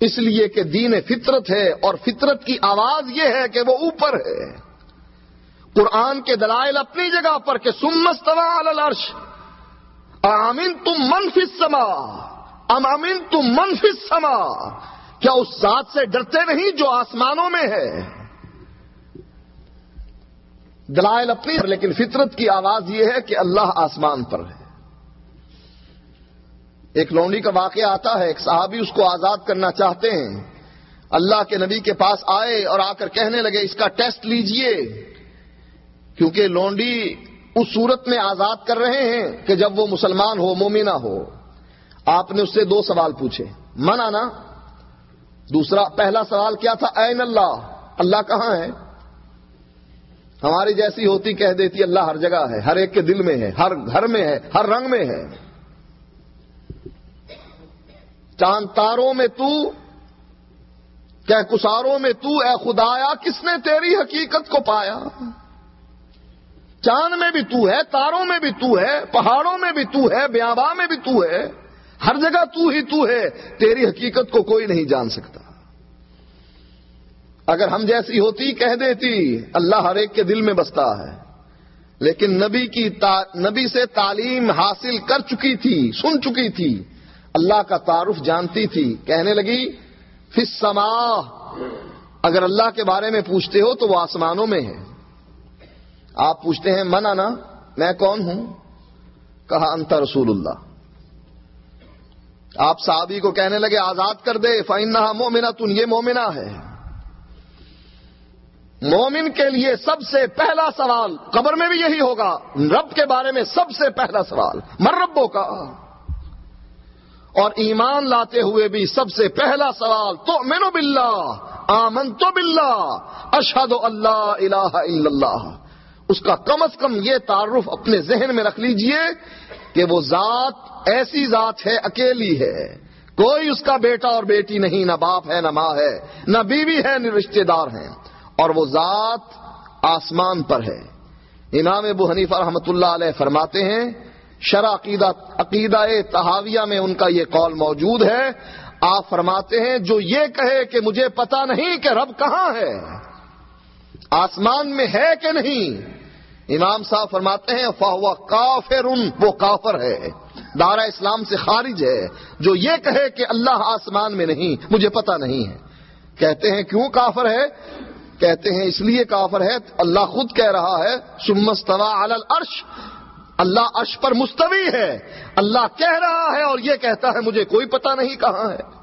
اس لیے کہ دین فطرت ہے اور فطرت کی آواز یہ ہے کہ وہ اوپر ہے۔ قرآن کے دلائل اپنی جگہ پر کہ سمستوا الرش امین تم منفی سما ام تم منفی سما کیا اس ذات سے ڈرتے نہیں جو آسمانوں میں ہے؟ دلائل اپنی لیکن فطرت کی آواز یہ ہے کہ اللہ آسمان پر ہے۔ ایک لونڈی کا واقعہ آتا ہے، ایک صحابی اس کو آزاد کرنا چاہتے ہیں۔ اللہ کے نبی کے پاس آئے اور آ کر کہنے لگے، اس کا ٹیسٹ لیجیے۔ کیونکہ لونڈی اس صورت میں آزاد کر رہے ہیں کہ جب وہ مسلمان ہو، مومنہ ہو، آپ نے اس سے دو سوال پوچھے۔ من آنا؟ دوسرا، پہلا سوال کیا تھا؟ این اللہ اللہ کہاں ہے؟ ہماری جیسی ہوتی کہہ دیتی، اللہ ہر جگہ ہے، ہر ایک کے دل میں ہے، ہر گھر میں ہے، ہر رنگ میں ہے۔ چاند تاروں میں تو کہ کساروں میں تو، اے خدایا، کس نے تیری حقیقت کو پایا؟ چاند میں بھی تو ہے، تاروں میں بھی تو ہے، پہاڑوں میں بھی تو ہے بیابا میں بھی تو ہے۔ ہر جگہ تو ہی تو ہے، تیری حقیقت کو کوئی نہیں جان سکتا۔ اگر ہم جیسی ہوتی، کہہ دیتی، اللہ ہر ایک کے دل میں بستا ہے۔ لیکن نبی کی تا... نبی سے تعلیم حاصل کر چکی تھی، سن چکی تھی۔ اللہ کا تعارف جانتی تھی۔ کہنے لگی فس سما اگر اللہ کے بارے میں پوچھتے ہو تو وہ آسمانوں میں ہے۔ آپ پوچھتے ہیں من آنا میں کون ہوں؟ کہا، انت رسول اللہ۔ آپ صحابی کو کہنے لگے، آزاد کر دے فائن مومنا تن یہ مومنا ہے۔ مومن کے لیے سب سے پہلا سوال، قبر میں بھی یہی ہوگا، رب کے بارے میں سب سے پہلا سوال مر ربوں کا؟ اور ایمان لاتے ہوئے بھی سب سے پہلا سوال تو مینو بلّہ آمن تو بلّہ اشد اللہ الہ الا اللہ۔ اس کا کم از کم یہ تعارف اپنے ذہن میں رکھ لیجیے کہ وہ ذات ایسی ذات ہے، اکیلی ہے۔ کوئی اس کا بیٹا اور بیٹی نہیں، نہ باپ ہے، نہ ماں ہے، نہ بیوی ہے، نہ رشتے دار ہیں۔ اور وہ ذات آسمان پر ہے۔ امام ابو حنیفہ رحمۃ اللہ علیہ فرماتے ہیں، شرع عقیدہ عقیدہ تحاویہ میں ان کا یہ قول موجود ہے۔ آپ فرماتے ہیں، جو یہ کہے کہ مجھے پتا نہیں کہ رب کہاں ہے، آسمان میں ہے کہ نہیں امام صاحب فرماتے ہیں فاہوا کافر، وہ کافر ہے۔ دارا اسلام سے خارج ہے۔ جو یہ کہے کہ اللہ آسمان میں نہیں، مجھے پتا نہیں ہے۔ کہتے ہیں، کیوں کافر ہے؟ کہتے ہیں، اس لیے کافر ہے۔ اللہ خود کہہ رہا ہے سمستوا الرش اللہ عرش پر مستوی ہے۔ اللہ کہہ رہا ہے اور یہ کہتا ہے، مجھے کوئی پتا نہیں کہاں ہے۔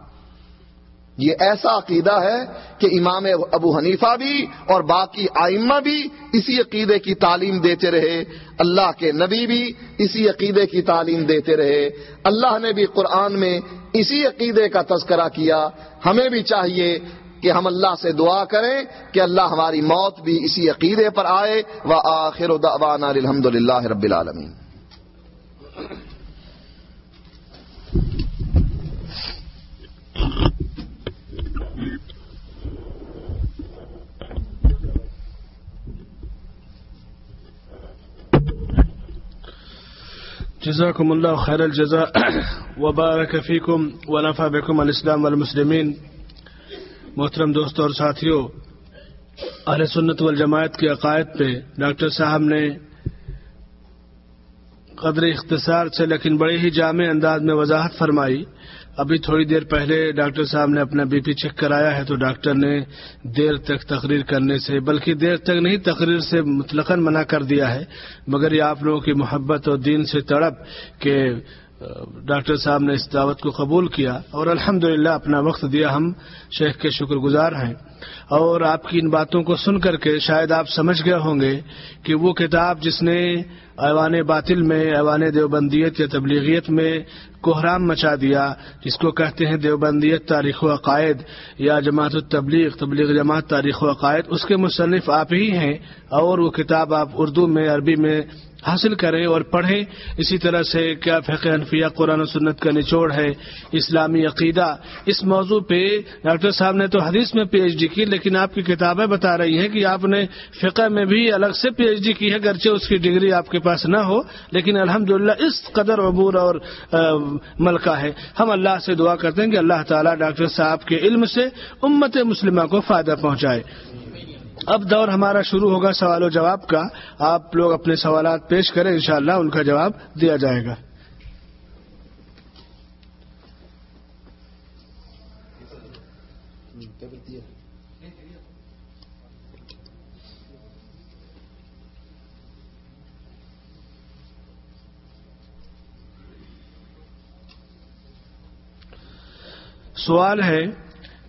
یہ ایسا عقیدہ ہے کہ امام ابو حنیفہ بھی اور باقی آئمہ بھی اسی عقیدے کی تعلیم دیتے رہے۔ اللہ کے نبی بھی اسی عقیدے کی تعلیم دیتے رہے۔ اللہ نے بھی قرآن میں اسی عقیدے کا تذکرہ کیا۔ ہمیں بھی چاہیے کہ ہم اللہ سے دعا کریں کہ اللہ ہماری موت بھی اسی عقیدے پر آئے۔ و آخر الحمد للہ رب العالمین۔ جزاكم الله خير الجزاء. وبارك فيكم ونفع بكم الاسلام والمسلمين محترم دوستوں اور ساتھیوں اہل سنت والجماعت کے عقائد پہ ڈاکٹر صاحب نے قدر اختصار سے لیکن بڑے ہی جامع انداز میں وضاحت فرمائی۔ ابھی تھوڑی دیر پہلے ڈاکٹر صاحب نے اپنا بی پی چیک کرایا ہے تو ڈاکٹر نے دیر تک تقریر کرنے سے، بلکہ دیر تک نہیں، تقریر سے مطلق منع کر دیا ہے۔ مگر یہ آپ لوگوں کی محبت اور دین سے تڑپ کہ ڈاکٹر صاحب نے اس دعوت کو قبول کیا اور الحمدللہ اپنا وقت دیا ہم شیخ کے شکر گزار ہیں۔ اور آپ کی ان باتوں کو سن کر کے شاید آپ سمجھ گئے ہوں گے کہ وہ کتاب جس نے ایوان باطل میں، ایوان دیوبندیت یا تبلیغیت میں کوحرام مچا دیا، جس کو کہتے ہیں دیوبندیت تاریخ و عقائد یا جماعت التبلیغ، تبلیغ جماعت تاریخ و عقائد، اس کے مصنف آپ ہی ہیں اور وہ کتاب آپ اردو میں، عربی میں حاصل کریں اور پڑھیں۔ اسی طرح سے کیا فقہ انفیہ قرآن و سنت کا نچوڑ ہے، اسلامی عقیدہ۔ اس موضوع پہ ڈاکٹر صاحب نے تو حدیث میں پی ایچ ڈی کی، لیکن آپ کی کتابیں بتا رہی ہیں کہ آپ نے فقہ میں بھی الگ سے پی ایچ ڈی کی ہے، گرچہ اس کی ڈگری آپ کے پاس نہ ہو، لیکن الحمد اس قدر عبور اور ملکہ ہے۔ ہم اللہ سے دعا کرتے ہیں کہ اللہ تعالیٰ ڈاکٹر صاحب کے علم سے امت مسلمہ کو فائدہ پہنچائے۔ اب دور ہمارا شروع ہوگا سوال و جواب کا۔ آپ لوگ اپنے سوالات پیش کریں، انشاءاللہ ان کا جواب دیا جائے گا۔ سوال ہے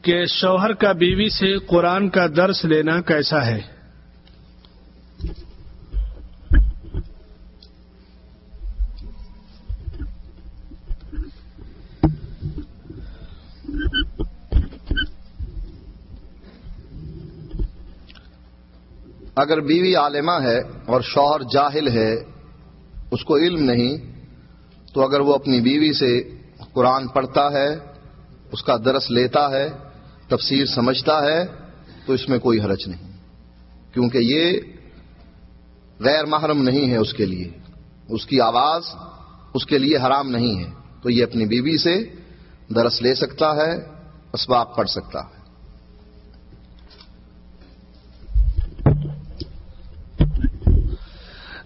کہ شوہر کا بیوی سے قرآن کا درس لینا کیسا ہے؟ اگر بیوی عالمہ ہے اور شوہر جاہل ہے، اس کو علم نہیں، تو اگر وہ اپنی بیوی سے قرآن پڑھتا ہے، اس کا درس لیتا ہے تفسیر سمجھتا ہے تو اس میں کوئی حرج نہیں، کیونکہ یہ غیر محرم نہیں ہے اس کے لیے۔ اس کی آواز اس کے لیے حرام نہیں ہے۔ تو یہ اپنی بیوی سے درس لے سکتا ہے، اسباب پڑھ سکتا ہے۔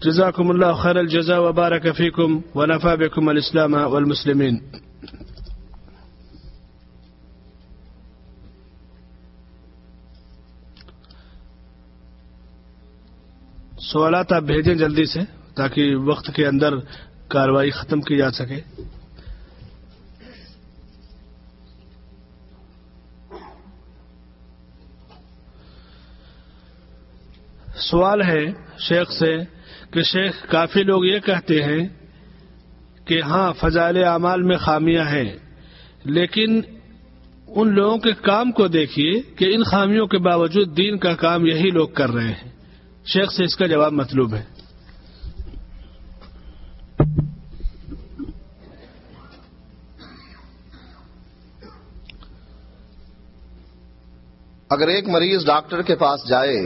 جزاکم اللہ خیر الجزا وبارک فیکم ونفع بکم الاسلام والمسلمین۔ سوالات آپ بھیجیں جلدی سے تاکہ وقت کے اندر کاروائی ختم کی جا سکے۔ سوال ہے شیخ سے کہ شیخ کافی لوگ یہ کہتے ہیں کہ ہاں فضائل اعمال میں خامیاں ہیں، لیکن ان لوگوں کے کام کو دیکھیے کہ ان خامیوں کے باوجود دین کا کام یہی لوگ کر رہے ہیں۔ شیخ سے اس کا جواب مطلوب ہے۔ اگر ایک مریض ڈاکٹر کے پاس جائے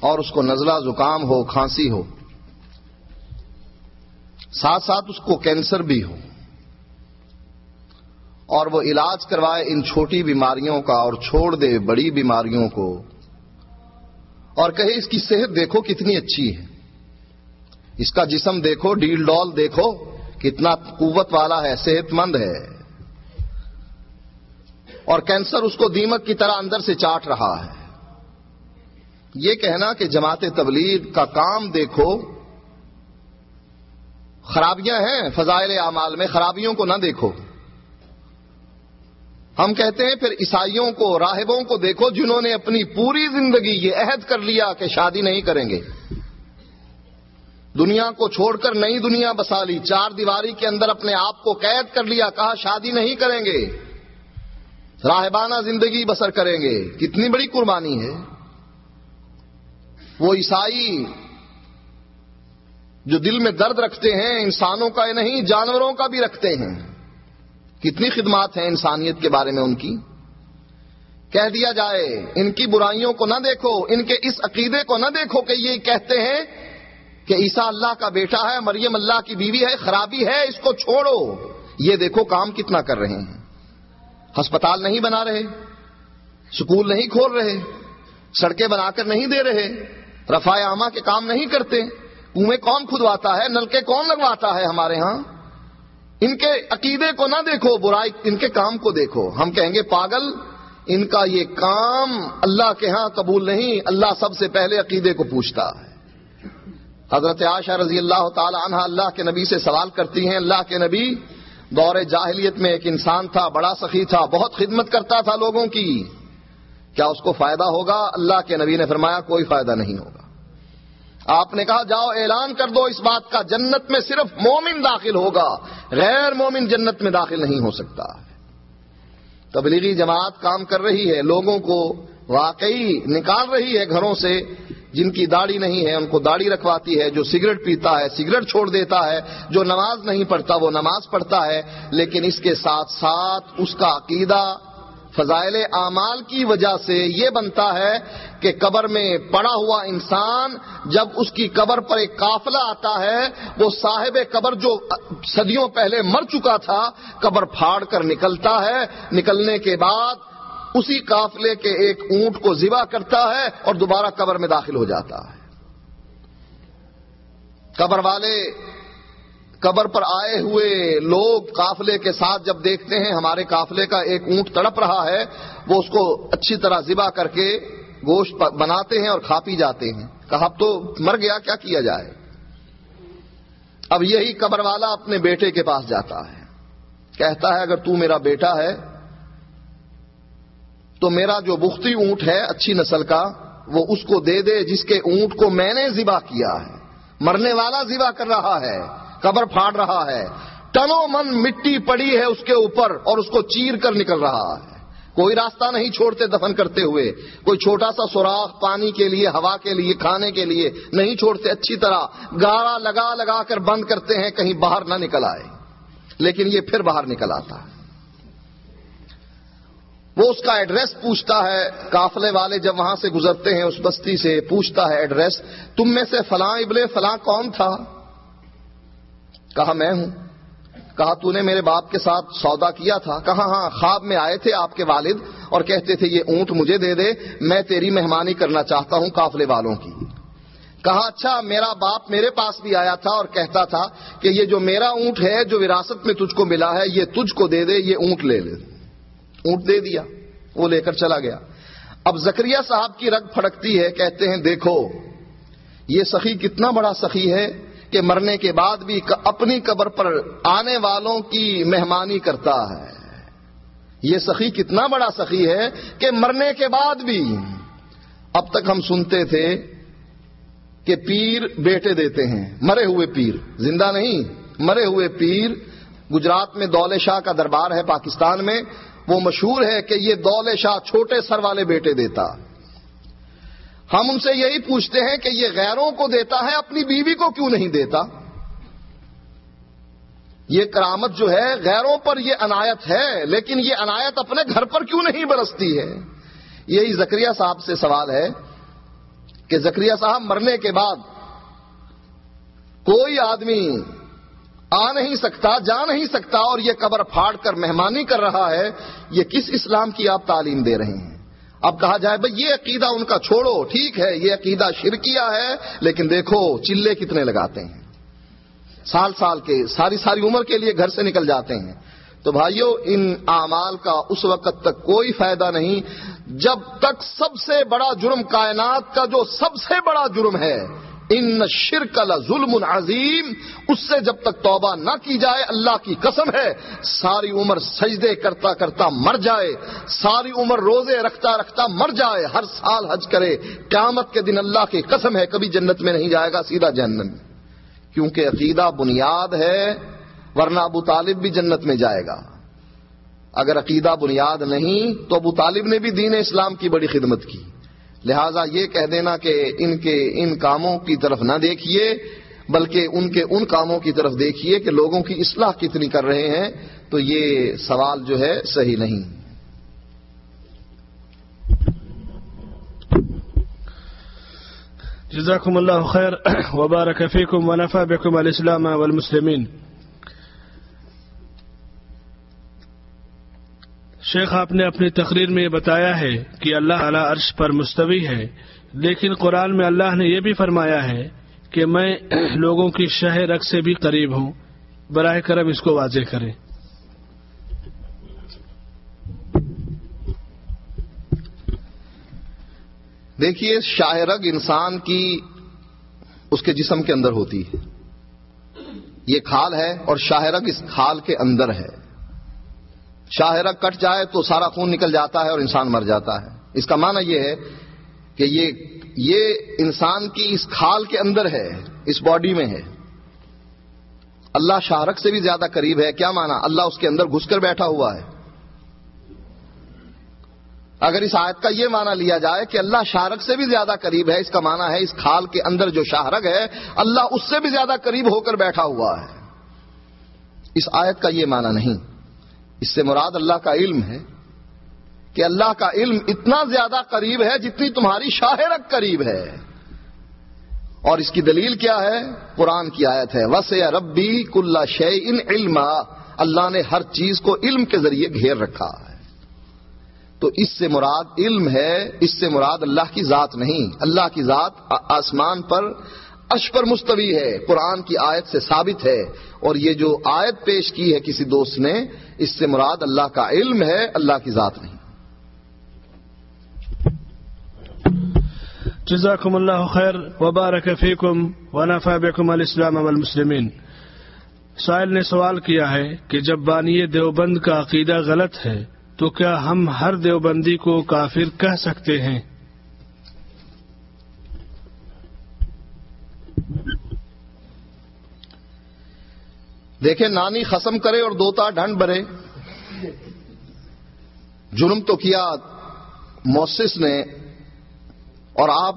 اور اس کو نزلہ زکام ہو، کھانسی ہو، ساتھ ساتھ اس کو کینسر بھی ہو، اور وہ علاج کروائے ان چھوٹی بیماریوں کا اور چھوڑ دے بڑی بیماریوں کو اور کہے اس کی صحت دیکھو کتنی اچھی ہے۔ اس کا جسم دیکھو، ڈیل ڈول دیکھو، کتنا قوت والا ہے، صحت مند ہے۔ اور کینسر اس کو دیمک کی طرح اندر سے چاٹ رہا ہے۔ یہ کہنا کہ جماعت تبلیغ کا کام دیکھو، خرابیاں ہیں، فضائل اعمال میں خرابیوں کو نہ دیکھو۔ ہم کہتے ہیں پھر عیسائیوں کو، راہبوں کو دیکھو جنہوں نے اپنی پوری زندگی یہ عہد کر لیا کہ شادی نہیں کریں گے۔ دنیا کو چھوڑ کر نئی دنیا بسا لی، چار دیواری کے اندر اپنے آپ کو قید کر لیا، کہا شادی نہیں کریں گے۔ راہبانہ زندگی بسر کریں گے۔ کتنی بڑی قربانی ہے۔ وہ عیسائی جو دل میں درد رکھتے ہیں، انسانوں کا نہیں، جانوروں کا بھی رکھتے ہیں۔ کتنی خدمات ہیں انسانیت کے بارے میں ان کی؟ کہہ دیا جائے، ان کی برائیوں کو نہ دیکھو، ان کے اس عقیدے کو نہ دیکھو کہ یہ کہتے ہیں کہ عیسا اللہ کا بیٹا ہے، مریم اللہ کی بیوی ہے، خرابی ہے، اس کو چھوڑو۔ یہ دیکھو کام کتنا کر رہے ہیں۔ ہسپتال نہیں بنا رہے، سکول نہیں کھول رہے، سڑکیں بنا کر نہیں دے رہے رفا عامہ کے کام نہیں کرتے۔ کنویں کون کھدواتا ہے؟ نلکے کون لگواتا ہے ہمارے ہاں؟ ان کے عقیدے کو نہ دیکھو، برائی، ان کے کام کو دیکھو۔ ہم کہیں گے، پاگل، ان کا یہ کام اللہ کے ہاں قبول نہیں، اللہ سب سے پہلے عقیدے کو پوچھتا ہے۔ حضرت عائشہ رضی اللہ تعالی عنہ اللہ کے نبی سے سوال کرتی ہیں۔ اللہ کے نبی دور جاہلیت میں ایک انسان تھا، بڑا سخی تھا، بہت خدمت کرتا تھا لوگوں کی۔ کیا اس کو فائدہ ہوگا؟ اللہ کے نبی نے فرمایا، کوئی فائدہ نہیں ہوگا۔ آپ نے کہا جاؤ اعلان کر دو اس بات کا، جنت میں صرف مومن داخل ہوگا، غیر مومن جنت میں داخل نہیں ہو سکتا۔ تبلیغی جماعت کام کر رہی ہے، لوگوں کو واقعی نکال رہی ہے گھروں سے، جن کی داڑھی نہیں ہے، ان کو داڑھی رکھواتی ہے، جو سگریٹ پیتا ہے، سگریٹ چھوڑ دیتا ہے، جو نماز نہیں پڑھتا وہ نماز پڑھتا ہے، لیکن اس کے ساتھ ساتھ اس کا عقیدہ فضائل اعمال کی وجہ سے یہ بنتا ہے کہ قبر میں پڑا ہوا انسان جب اس کی قبر پر ایک قافلہ آتا ہے، وہ صاحب قبر جو صدیوں پہلے مر چکا تھا، قبر پھاڑ کر نکلتا ہے۔ نکلنے کے بعد اسی قافلے کے ایک اونٹ کو ذبح کرتا ہے اور دوبارہ قبر میں داخل ہو جاتا ہے۔ قبر والے قبر پر آئے ہوئے لوگ قافلے کے ساتھ جب دیکھتے ہیں، ہمارے قافلے کا ایک اونٹ تڑپ رہا ہے، وہ اس کو اچھی طرح ذبح کر کے گوشت بناتے ہیں اور کھا پی جاتے ہیں۔ کہا اب تو مر گیا، کیا کیا جائے؟ اب یہی قبر والا اپنے بیٹے کے پاس جاتا ہے۔ کہتا ہے، اگر تو میرا بیٹا ہے، تو میرا جو بختی اونٹ ہے، اچھی نسل کا، وہ اس کو دے دے، جس کے اونٹ کو میں نے ذبح کیا ہے۔ مرنے والا ذبح کر رہا ہے۔ قبر پھاڑ رہا ہے۔ ٹنو من مٹی پڑی ہے اس کے اوپر اور اس کو چیر کر نکل رہا ہے۔ کوئی راستہ نہیں چھوڑتے دفن کرتے ہوئے۔ کوئی چھوٹا سا سوراخ پانی کے لیے، ہوا کے لیے، کھانے کے لیے نہیں چھوڑتے۔ اچھی طرح گارا لگا لگا کر بند کرتے ہیں، کہیں باہر نہ نکل آئے۔ لیکن یہ پھر باہر نکل آتا۔ ہے وہ اس کا ایڈریس پوچھتا ہے۔ کافلے والے جب وہاں سے گزرتے ہیں، اس بستی سے پوچھتا ہے ایڈریس، تم میں سے فلاں ابلے فلاں کون تھا؟ کہا میں ہوں۔ کہا تو نے میرے باپ کے ساتھ سودا کیا تھا۔ کہا ہاں خواب میں آئے تھے آپ کے والد اور کہتے تھے، یہ اونٹ مجھے دے دے، میں تیری مہمانی کرنا چاہتا ہوں کافلے والوں کی۔ کہا اچھا میرا باپ میرے پاس بھی آیا تھا اور کہتا تھا کہ یہ جو میرا اونٹ ہے، جو وراثت میں تجھ کو ملا ہے، یہ تجھ کو دے دے، یہ اونٹ لے لے۔ اونٹ دے دیا، وہ لے کر چلا گیا۔ اب زکریہ صاحب کی رگ پھڑکتی ہے، کہتے ہیں، دیکھو، یہ سخی کتنا بڑا سخی ہے۔ کہ مرنے کے بعد بھی اپنی قبر پر آنے والوں کی مہمانی کرتا ہے۔ یہ سخی کتنا بڑا سخی ہے کہ مرنے کے بعد بھی اب تک ہم سنتے تھے کہ پیر بیٹے دیتے ہیں، مرے ہوئے پیر۔ زندہ نہیں، مرے ہوئے پیر۔ گجرات میں دول شاہ کا دربار ہے پاکستان میں۔ وہ مشہور ہے کہ یہ دول شاہ چھوٹے سر والے بیٹے دیتا۔ ہم ان سے یہی پوچھتے ہیں کہ یہ غیروں کو دیتا ہے، اپنی بیوی کو کیوں نہیں دیتا؟ یہ کرامت جو ہے، غیروں پر یہ عنایت ہے، لیکن یہ عنایت اپنے گھر پر کیوں نہیں برستی ہے؟ یہی زکریہ صاحب سے سوال ہے کہ زکریہ صاحب مرنے کے بعد کوئی آدمی آ نہیں سکتا، جا نہیں سکتا اور یہ قبر پھاڑ کر مہمانی کر رہا ہے، یہ کس اسلام کی آپ تعلیم دے رہے ہیں؟ اب کہا جائے بھائی یہ عقیدہ ان کا چھوڑو، ٹھیک ہے، یہ عقیدہ شرکیہ ہے، لیکن دیکھو چلے کتنے لگاتے ہیں۔ سال سال کے، ساری ساری عمر کے لیے گھر سے نکل جاتے ہیں۔ تو بھائیوں ان اعمال کا اس وقت تک کوئی فائدہ نہیں۔ جب تک سب سے بڑا جرم کائنات کا جو سب سے بڑا جرم ہے ان شرک ظلم عظیم، اس سے جب تک توبہ نہ کی جائے، اللہ کی قسم ہے، ساری عمر سجدے کرتا کرتا مر جائے، ساری عمر روزے رکھتا رکھتا مر جائے، ہر سال حج کرے، قیامت کے دن اللہ کی قسم ہے، کبھی جنت میں نہیں جائے گا، سیدھا جنت کیونکہ عقیدہ بنیاد ہے، ورنہ ابو طالب بھی جنت میں جائے گا۔ اگر عقیدہ بنیاد نہیں، تو ابو طالب نے بھی دین اسلام کی بڑی خدمت کی۔ لہذا یہ کہہ دینا کہ ان کے ان کاموں کی طرف نہ دیکھیے، بلکہ ان کے ان کاموں کی طرف دیکھیے کہ لوگوں کی اصلاح کتنی کر رہے ہیں، تو یہ سوال جو ہے صحیح نہیں۔ جزاکم اللہ خیر، وبارک فیکم ونفع بکم الاسلام والمسلمین۔ شیخ آپ نے اپنی تقریر میں یہ بتایا ہے کہ اللہ اعلیٰ عرش پر مستوی ہے، لیکن قرآن میں اللہ نے یہ بھی فرمایا ہے کہ میں لوگوں کی شہ رگ سے بھی قریب ہوں۔ براہ کرم اس کو واضح کریں۔ دیکھیے، شاہ رگ انسان کی اس کے جسم کے اندر ہوتی ہے۔ یہ کھال ہے اور شاہرگ اس کھال کے اندر ہے۔ شاہرگ کٹ جائے تو سارا خون نکل جاتا ہے اور انسان مر جاتا ہے۔ اس کا معنی یہ ہے کہ یہ یہ انسان کی اس کھال کے اندر ہے، اس باڈی میں ہے۔ اللہ شاہرک سے بھی زیادہ قریب ہے۔ کیا مانا اللہ اس کے اندر گھس کر بیٹھا ہوا ہے۔ اگر اس آیت کا یہ معنی لیا جائے کہ اللہ شارک سے بھی زیادہ قریب ہے، اس کا معنی ہے اس کھال کے اندر جو شاہرگ ہے، اللہ اس سے بھی زیادہ قریب ہو کر بیٹھا ہوا ہے۔ اس آیت کا یہ معنی نہیں۔ اس سے مراد اللہ کا علم ہے کہ اللہ کا علم اتنا زیادہ قریب ہے جتنی تمہاری شاہرگ قریب ہے۔ اور اس کی دلیل کیا ہے؟ قرآن کی آیت ہے۔ وس ربی کل شے ان علم اللہ نے ہر چیز کو علم کے ذریعے گھیر رکھا ہے۔ تو اس سے مراد علم ہے، اس سے مراد اللہ کی ذات نہیں۔ اللہ کی ذات آسمان پر اش پر مستوی ہے، قرآن کی آیت سے ثابت ہے اور یہ جو آیت پیش کی ہے کسی دوست نے، اس سے مراد اللہ کا علم ہے، اللہ کی ذات نہیں۔ جزاکم اللہ خیر، وبارک فیکم، ونفع بکم الاسلام والمسلمین۔ سائل نے سوال کیا ہے کہ جب بانی دیوبند کا عقیدہ غلط ہے، تو کیا ہم ہر دیوبندی کو کافر کہہ سکتے ہیں؟ دیکھیں نانی خسم کرے اور دوتا ڈھنڈ بھرے۔ جرم تو کیا۔ موسس نے اور آپ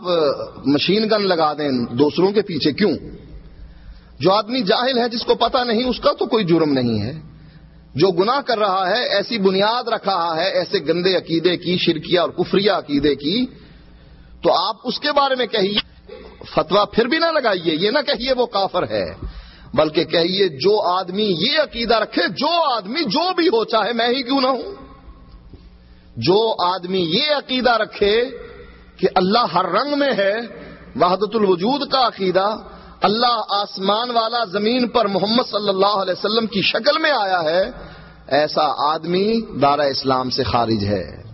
مشین گن لگا دیں دوسروں کے پیچھے کیوں؟ جو آدمی جاہل ہے جس کو پتا نہیں، اس کا تو کوئی جرم نہیں ہے۔ جو گناہ کر رہا ہے، ایسی بنیاد رکھ رہا ہے، ایسے گندے عقیدے کی، شرکیہ اور کفریہ عقیدے کی، تو آپ اس کے بارے میں کہیے۔ فتوا پھر بھی نہ لگائیے، یہ نہ کہیے وہ کافر ہے۔ بلکہ کہیے جو آدمی یہ عقیدہ رکھے، جو آدمی جو بھی ہو، چاہے میں ہی کیوں نہ ہوں، جو آدمی یہ عقیدہ رکھے کہ اللہ ہر رنگ میں ہے، وحدت الوجود کا عقیدہ، اللہ آسمان والا زمین پر محمد صلی اللہ علیہ وسلم کی شکل میں آیا ہے، ایسا آدمی دارا اسلام سے خارج ہے۔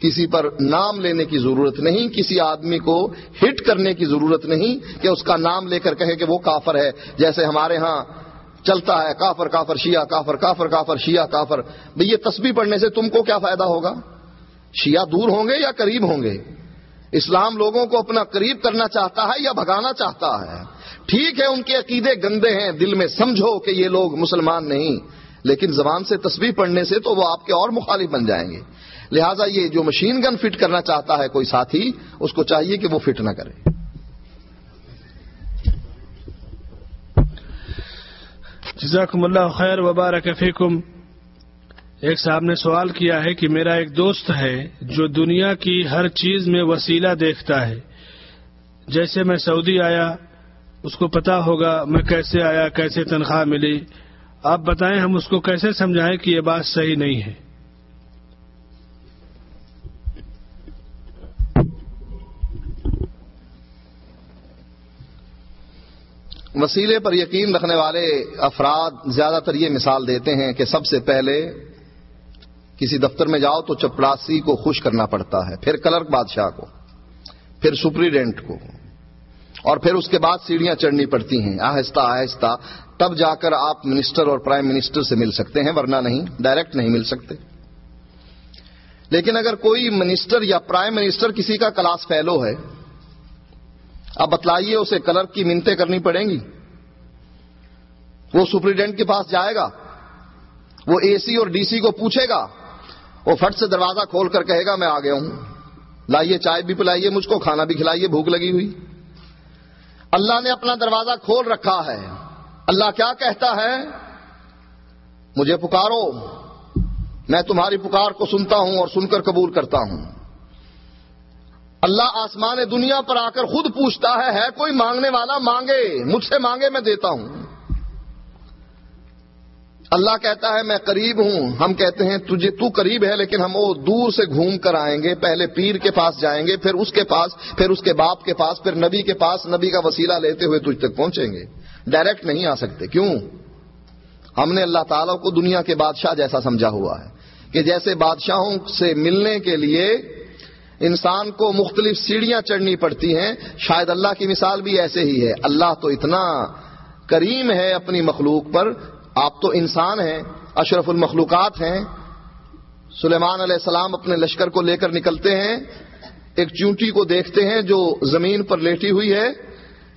کسی پر نام لینے کی ضرورت نہیں، کسی آدمی کو ہٹ کرنے کی ضرورت نہیں کہ اس کا نام لے کر کہے کہ وہ کافر ہے۔ جیسے ہمارے ہاں چلتا ہے، کافر کافر، شیعہ، کافر کافر کافر، شیعہ، کافر۔ بھئی یہ تسبیح پڑھنے سے تم کو کیا فائدہ ہوگا؟ شیعہ دور ہوں گے یا قریب ہوں گے؟ اسلام لوگوں کو اپنا قریب کرنا چاہتا ہے یا بھگانا چاہتا ہے؟ ٹھیک ہے، ان کے عقیدے گندے ہیں، دل میں سمجھو کہ یہ لوگ مسلمان نہیں، لیکن زبان سے تصویر پڑھنے سے تو وہ آپ کے اور مخالف بن جائیں گے۔ لہذا یہ جو مشین گن فٹ کرنا چاہتا ہے کوئی ساتھی، اس کو چاہیے کہ وہ فٹ نہ کرے۔ جزاکم اللہ خیر وبارک فیکم۔ ایک صاحب نے سوال کیا ہے کہ میرا ایک دوست ہے جو دنیا کی ہر چیز میں وسیلہ دیکھتا ہے۔ جیسے میں سعودی آیا، اس کو پتا ہوگا میں کیسے آیا، کیسے تنخواہ ملی۔ آپ بتائیں ہم اس کو کیسے سمجھائیں کہ یہ بات صحیح نہیں ہے۔ وسیلے پر یقین رکھنے والے افراد زیادہ تر یہ مثال دیتے ہیں کہ سب سے پہلے کسی دفتر میں جاؤ تو چپڑاسی کو خوش کرنا پڑتا ہے، پھر کلرک بادشاہ کو، پھر سپریڈینٹ کو، اور پھر اس کے بعد سیڑھیاں چڑھنی پڑتی ہیں۔ آہستہ آہستہ تب جا کر آپ منسٹر اور پرائم منسٹر سے مل سکتے ہیں، ورنہ نہیں، ڈائریکٹ نہیں مل سکتے۔ لیکن اگر کوئی منسٹر یا پرائم منسٹر کسی کا کلاس فیلو ہے اب بتلائیے اسے کلر کی منتیں کرنی پڑیں گی۔ وہ سپریڈینٹ کے پاس جائے گا۔ وہ اے سی اور ڈی سی کو پوچھے گا۔ وہ فٹ سے دروازہ کھول کر کہے گا، میں آ گیا ہوں۔ لائیے چائے بھی پلائیے مجھ کو، کھانا بھی کھلائیے، بھوک لگی ہوئی۔ اللہ نے اپنا دروازہ کھول رکھا ہے۔ اللہ کیا کہتا ہے؟ مجھے پکارو۔ میں تمہاری پکار کو سنتا ہوں اور سن کر قبول کرتا ہوں۔ اللہ آسمان دنیا پر آ کر خود پوچھتا ہے ہے کوئی مانگنے والا؟ مانگے، مجھ سے مانگے میں دیتا ہوں۔ اللہ کہتا ہے، میں قریب ہوں۔ ہم کہتے ہیں، تجھے تو قریب ہے، لیکن ہم وہ دور سے گھوم کر آئیں گے۔ پہلے پیر کے پاس جائیں گے، پھر اس کے پاس، پھر اس کے باپ کے پاس، پھر نبی کے پاس۔ نبی کا وسیلہ لیتے ہوئے تجھ تک پہنچیں گے۔ ڈائریکٹ نہیں آ سکتے۔ کیوں؟ ہم نے اللہ تعالیٰ کو دنیا کے بادشاہ جیسا سمجھا ہوا ہے کہ جیسے بادشاہوں سے ملنے کے لیے انسان کو مختلف سیڑھیاں چڑھنی پڑتی ہیں، شاید اللہ کی مثال بھی ایسے ہی ہے۔ اللہ تو اتنا کریم ہے اپنی مخلوق پر۔ آپ تو انسان ہیں، اشرف المخلوقات ہیں۔ سلیمان علیہ السلام اپنے لشکر کو لے کر نکلتے ہیں، ایک چونٹی کو دیکھتے ہیں جو زمین پر لیٹی ہوئی ہے۔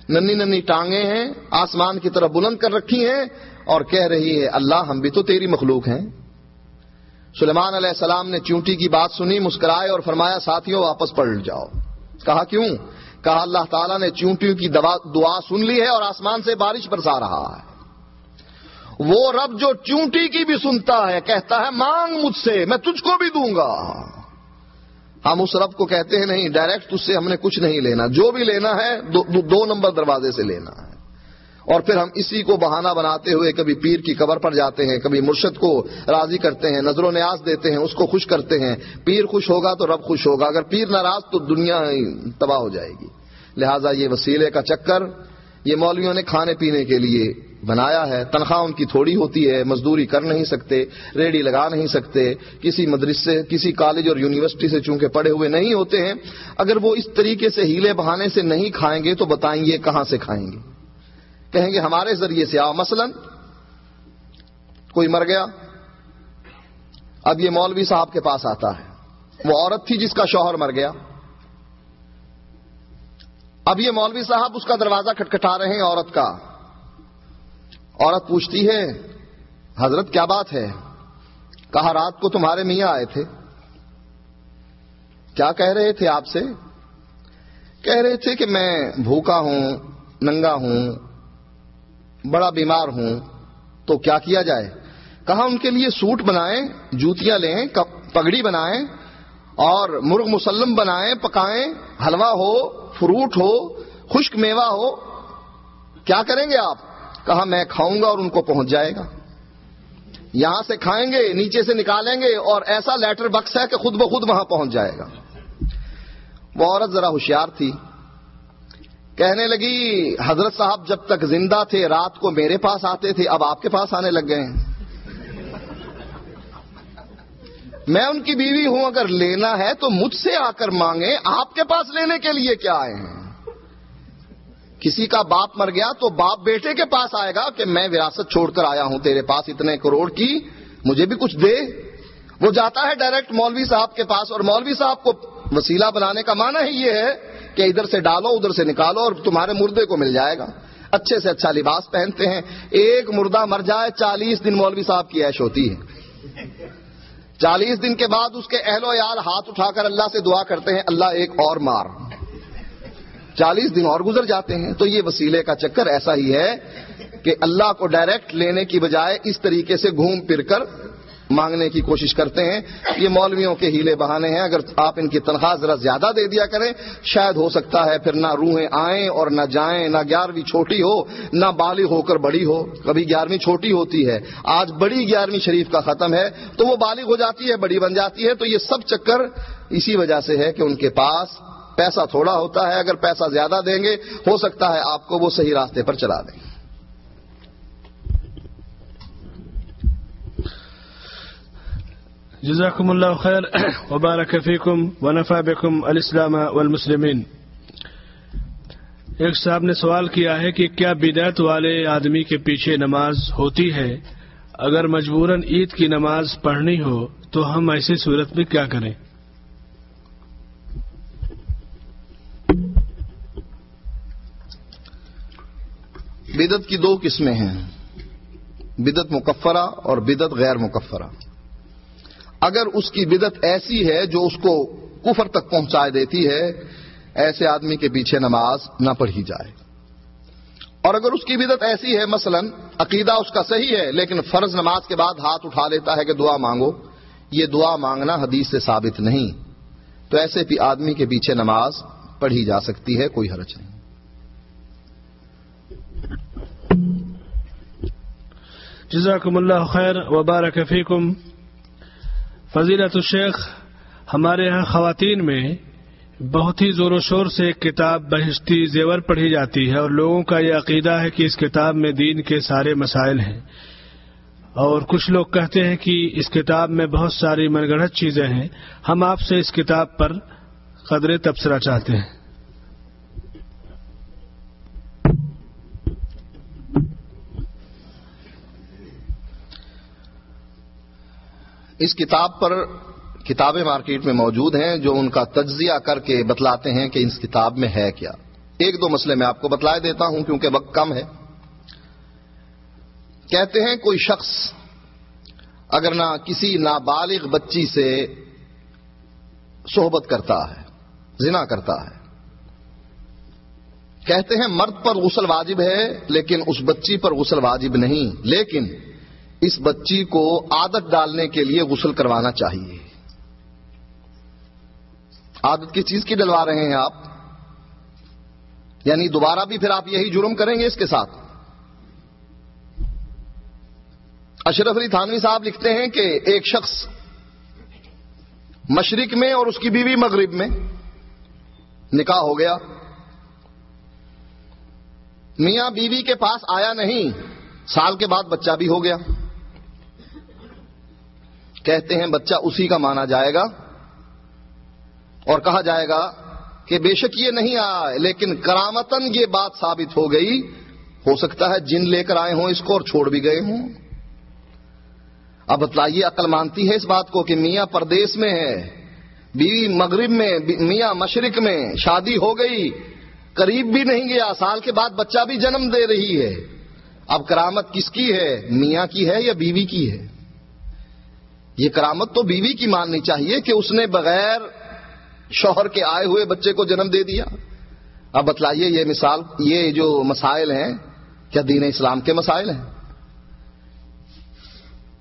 ننی ننی ٹانگیں ہیں، آسمان کی طرف بلند کر رکھی ہیں اور کہہ رہی ہے، اللہ ہم بھی تو تیری مخلوق ہیں۔ سلیمان علیہ السلام نے چونٹی کی بات سنی مسکرائے اور فرمایا ساتھیوں واپس پلٹ جاؤ۔ کہا کیوں؟ کہا اللہ تعالیٰ نے چونٹیوں کی دعا سن لی ہے اور آسمان سے بارش برسا رہا ہے۔ وہ رب جو چونٹی کی بھی سنتا ہے کہتا ہے مانگ مجھ سے میں تجھ کو بھی دوں گا۔ ہم اس رب کو کہتے ہیں نہیں ڈائریکٹ اس سے ہم نے کچھ نہیں لینا جو بھی لینا ہے دو, دو نمبر دروازے سے لینا ہے۔ اور پھر ہم اسی کو بہانہ بناتے ہوئے کبھی پیر کی قبر پر جاتے ہیں، کبھی مرشد کو راضی کرتے ہیں، نظر و نیاز دیتے ہیں، اس کو خوش کرتے ہیں۔ پیر خوش ہوگا تو رب خوش ہوگا، اگر پیر ناراض تو دنیا تباہ ہو جائے گی۔ لہذا یہ وسیلے کا چکر، یہ مولویوں نے کھانے پینے کے لیے بنایا ہے۔ تنخواہ ان کی تھوڑی ہوتی ہے، مزدوری کر نہیں سکتے ریڈی لگا نہیں سکتے۔ کسی مدرسے، کسی کالج اور یونیورسٹی سے چونکہ پڑے ہوئے نہیں ہوتے ہیں، اگر وہ اس طریقے سے ہیلے بہانے سے نہیں کھائیں گے تو بتائیں گے کہاں سے کھائیں گے۔ کہیں گے ہمارے ذریعے سے آؤ مثلا کوئی مر گیا، اب یہ مولوی صاحب کے پاس آتا ہے۔ وہ عورت تھی جس کا شوہر مر گیا۔ اب یہ مولوی صاحب اس کا دروازہ کھٹکھٹا رہے ہیں عورت کا۔ عورت پوچھتی ہے، حضرت کیا بات ہے؟ کہا، رات کو تمہارے میاں آئے تھے۔ کیا کہہ رہے تھے آپ سے؟ کہہ رہے تھے کہ میں بھوکا ہوں، ننگا ہوں۔ بڑا بیمار ہوں تو کیا کیا جائے؟ کہا ان کے لیے سوٹ بنائیں، جوتیاں لیں پگڑی بنائیں اور مرغ مسلم بنائیں، پکائیں، حلوہ ہو، فروٹ ہو، خشک میوہ ہو۔ کیا کریں گے آپ؟ کہا میں کھاؤں گا اور ان کو پہنچ جائے گا۔ یہاں سے کھائیں گے، نیچے سے نکالیں گے اور ایسا لیٹر بکس ہے کہ خود بخود وہاں پہنچ جائے گا۔ وہ عورت ذرا ہوشیار تھی۔ کہنے لگی، حضرت صاحب جب تک زندہ تھے، رات کو میرے پاس آتے تھے، اب آپ کے پاس آنے لگ گئے ہیں۔ میں ان کی بیوی ہوں، اگر لینا ہے تو مجھ سے آ کر مانگے آپ کے پاس لینے کے لیے کیا آئے ہیں؟ کسی کا باپ مر گیا تو باپ بیٹے کے پاس آئے گا کہ میں وراثت چھوڑ کر آیا ہوں، تیرے پاس اتنے کروڑ کی، مجھے بھی کچھ دے۔ وہ جاتا ہے ڈائریکٹ مولوی صاحب کے پاس اور مولوی صاحب کو وسیلہ بنانے کا معنی ہی یہ ہے کہ ادھر سے ڈالو، ادھر سے نکالو اور تمہارے مردے کو مل جائے گا۔ اچھے سے اچھا لباس پہنتے ہیں۔ ایک مردہ مر جائے، چالیس دن مولوی صاحب کی ایش ہوتی ہے۔ چالیس دن کے بعد اس کے اہل و یار ہاتھ اٹھا کر اللہ سے دعا کرتے ہیں، اللہ ایک اور مار۔ چالیس دن اور گزر جاتے ہیں۔ تو یہ وسیلے کا چکر ایسا ہی ہے کہ اللہ کو ڈائریکٹ لینے کی بجائے اس طریقے سے گھوم پھر کر مانگنے کی کوشش کرتے ہیں۔ یہ مولویوں کے ہیلے بہانے ہیں۔ اگر آپ ان کی تنخواہ ذرا زیادہ دے دیا کریں، شاید ہو سکتا ہے پھر نہ روحیں آئیں اور نہ جائیں، نہ گیارہویں چھوٹی ہو، نہ بالی ہو کر بڑی ہو۔ کبھی گیارہویں چھوٹی ہوتی ہے۔ آج بڑی گیارہویں شریف کا ختم ہے، تو وہ بالغ ہو جاتی ہے، بڑی بن جاتی ہے۔ تو یہ سب چکر اسی وجہ سے ہے کہ ان کے پاس پیسہ تھوڑا ہوتا ہے۔ اگر پیسہ زیادہ دیں گے، ہو سکتا ہے آپ کو وہ صحیح راستے پر چلا دیں۔ جزاکم اللہ خیر. وبارک فیکم ونفع بکم الاسلام والمسلمین. ایک صاحب نے سوال کیا ہے کہ کیا بدعت والے آدمی کے پیچھے نماز ہوتی ہے؟ اگر مجبوراً عید کی نماز پڑھنی ہو تو ہم ایسی صورت میں کیا کریں؟ بدت کی دو قسمیں ہیں بدت مکفرہ اور بدت غیر مکفرہ۔ اگر اس کی بدت ایسی ہے جو اس کو کفر تک پہنچا دیتی ہے، ایسے آدمی کے پیچھے نماز نہ پڑھی جائے۔ اور اگر اس کی بدت ایسی ہے، مثلا عقیدہ اس کا صحیح ہے، لیکن فرض نماز کے بعد ہاتھ اٹھا لیتا ہے کہ دعا مانگو، یہ دعا مانگنا حدیث سے ثابت نہیں۔ تو ایسے بھی آدمی کے پیچھے نماز پڑھی جا سکتی ہے، کوئی حرج نہیں۔ جزاکم اللہ خیر وبارک فیکم۔ فضیلت الشیخ، ہمارے یہاں خواتین میں بہت ہی زور و شور سے ایک کتاب بہشتی زیور پڑھی جاتی ہے اور لوگوں کا یہ عقیدہ ہے کہ اس کتاب میں دین کے سارے مسائل ہیں۔ اور کچھ لوگ کہتے ہیں کہ اس کتاب میں بہت ساری من گڑھت چیزیں ہیں۔ ہم آپ سے اس کتاب پر قدر تبصرہ چاہتے ہیں۔ اس کتاب پر کتابیں مارکیٹ میں موجود ہیں جو ان کا تجزیہ کر کے بتلاتے ہیں کہ اس کتاب میں ہے کیا۔ ایک دو مسئلے میں آپ کو بتلا دیتا ہوں کیونکہ وقت کم ہے۔ کہتے ہیں کوئی شخص اگر نہ کسی نابالغ بچی سے صحبت کرتا ہے، زنا کرتا ہے۔ کہتے ہیں مرد پر غسل واجب ہے لیکن اس بچی پر غسل واجب نہیں، لیکن اس بچی کو عادت ڈالنے کے لیے غسل کروانا چاہیے۔ عادت کس چیز کی ڈلوا رہے ہیں آپ؟ یعنی دوبارہ بھی پھر آپ یہی جرم کریں گے اس کے ساتھ؟ اشرف علی تھانوی صاحب لکھتے ہیں کہ ایک شخص مشرق میں اور اس کی بیوی مغرب میں نکاح ہو گیا۔ میاں بیوی کے پاس آیا نہیں، سال کے بعد بچہ بھی ہو گیا۔ کہتے ہیں بچہ اسی کا مانا جائے گا اور کہا جائے گا کہ بے شک یہ نہیں آیا، لیکن کرامتن یہ بات ثابت ہو گئی۔ ہو سکتا ہے جن لے کر آئے ہوں اس کو اور چھوڑ بھی گئے ہوں۔ اب بتلائیے، عقل مانتی ہے اس بات کو کہ میاں پردیش میں ہے، بیوی مغرب میں میاں مشرق میں، شادی ہو گئی، قریب بھی نہیں گیا، سال کے بعد بچہ بھی جنم دے رہی ہے۔ اب کرامت کس کی ہے؟ میاں کی ہے یا بیوی کی ہے؟ یہ کرامت تو بیوی کی ماننی چاہیے کہ اس نے بغیر شوہر کے آئے ہوئے بچے کو جنم دے دیا۔ اب بتلائیے یہ مثال، یہ جو مسائل ہیں، کیا دین اسلام کے مسائل ہیں؟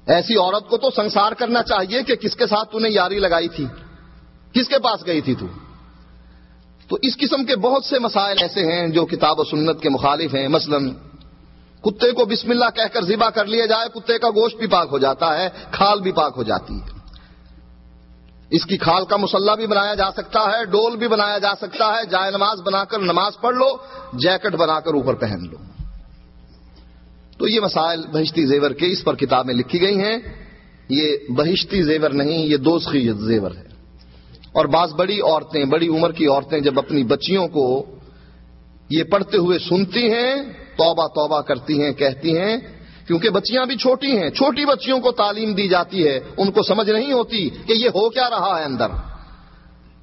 ایسی عورت کو تو سنسار کرنا چاہیے کہ کس کے ساتھ تو نے یاری لگائی تھی، کس کے پاس گئی تھی تو۔ تو اس قسم کے بہت سے مسائل ایسے ہیں جو کتاب و سنت کے مخالف ہیں۔ مثلا کتے کو بسم اللہ کہہ کر ذبح کر لیا جائے، کتے کا گوشت بھی پاک ہو جاتا ہے، کھال بھی پاک ہو جاتی ہے۔ اس کی کھال کا مسلح بھی بنایا جا سکتا ہے، ڈول بھی بنایا جا سکتا ہے۔ جائے نماز، بنا کر نماز پڑھ لو، جیکٹ بنا کر اوپر پہن لو۔ تو یہ مسائل بہشتی زیور کے اس پر کتابیں لکھی گئی ہیں۔ یہ بہشتی زیور نہیں، یہ دوسری زیور ہے۔ اور بعض بڑی عورتیں، بڑی عمر کی عورتیں جب اپنی بچیوں کو یہ پڑھتے ہوئے سنتی ہیں، توبہ توبہ کرتی ہیں، کہتی ہیں، کیونکہ بچیاں بھی چھوٹی ہیں، چھوٹی بچیوں کو تعلیم دی جاتی ہے، ان کو سمجھ نہیں ہوتی کہ یہ ہو کیا رہا ہے اندر۔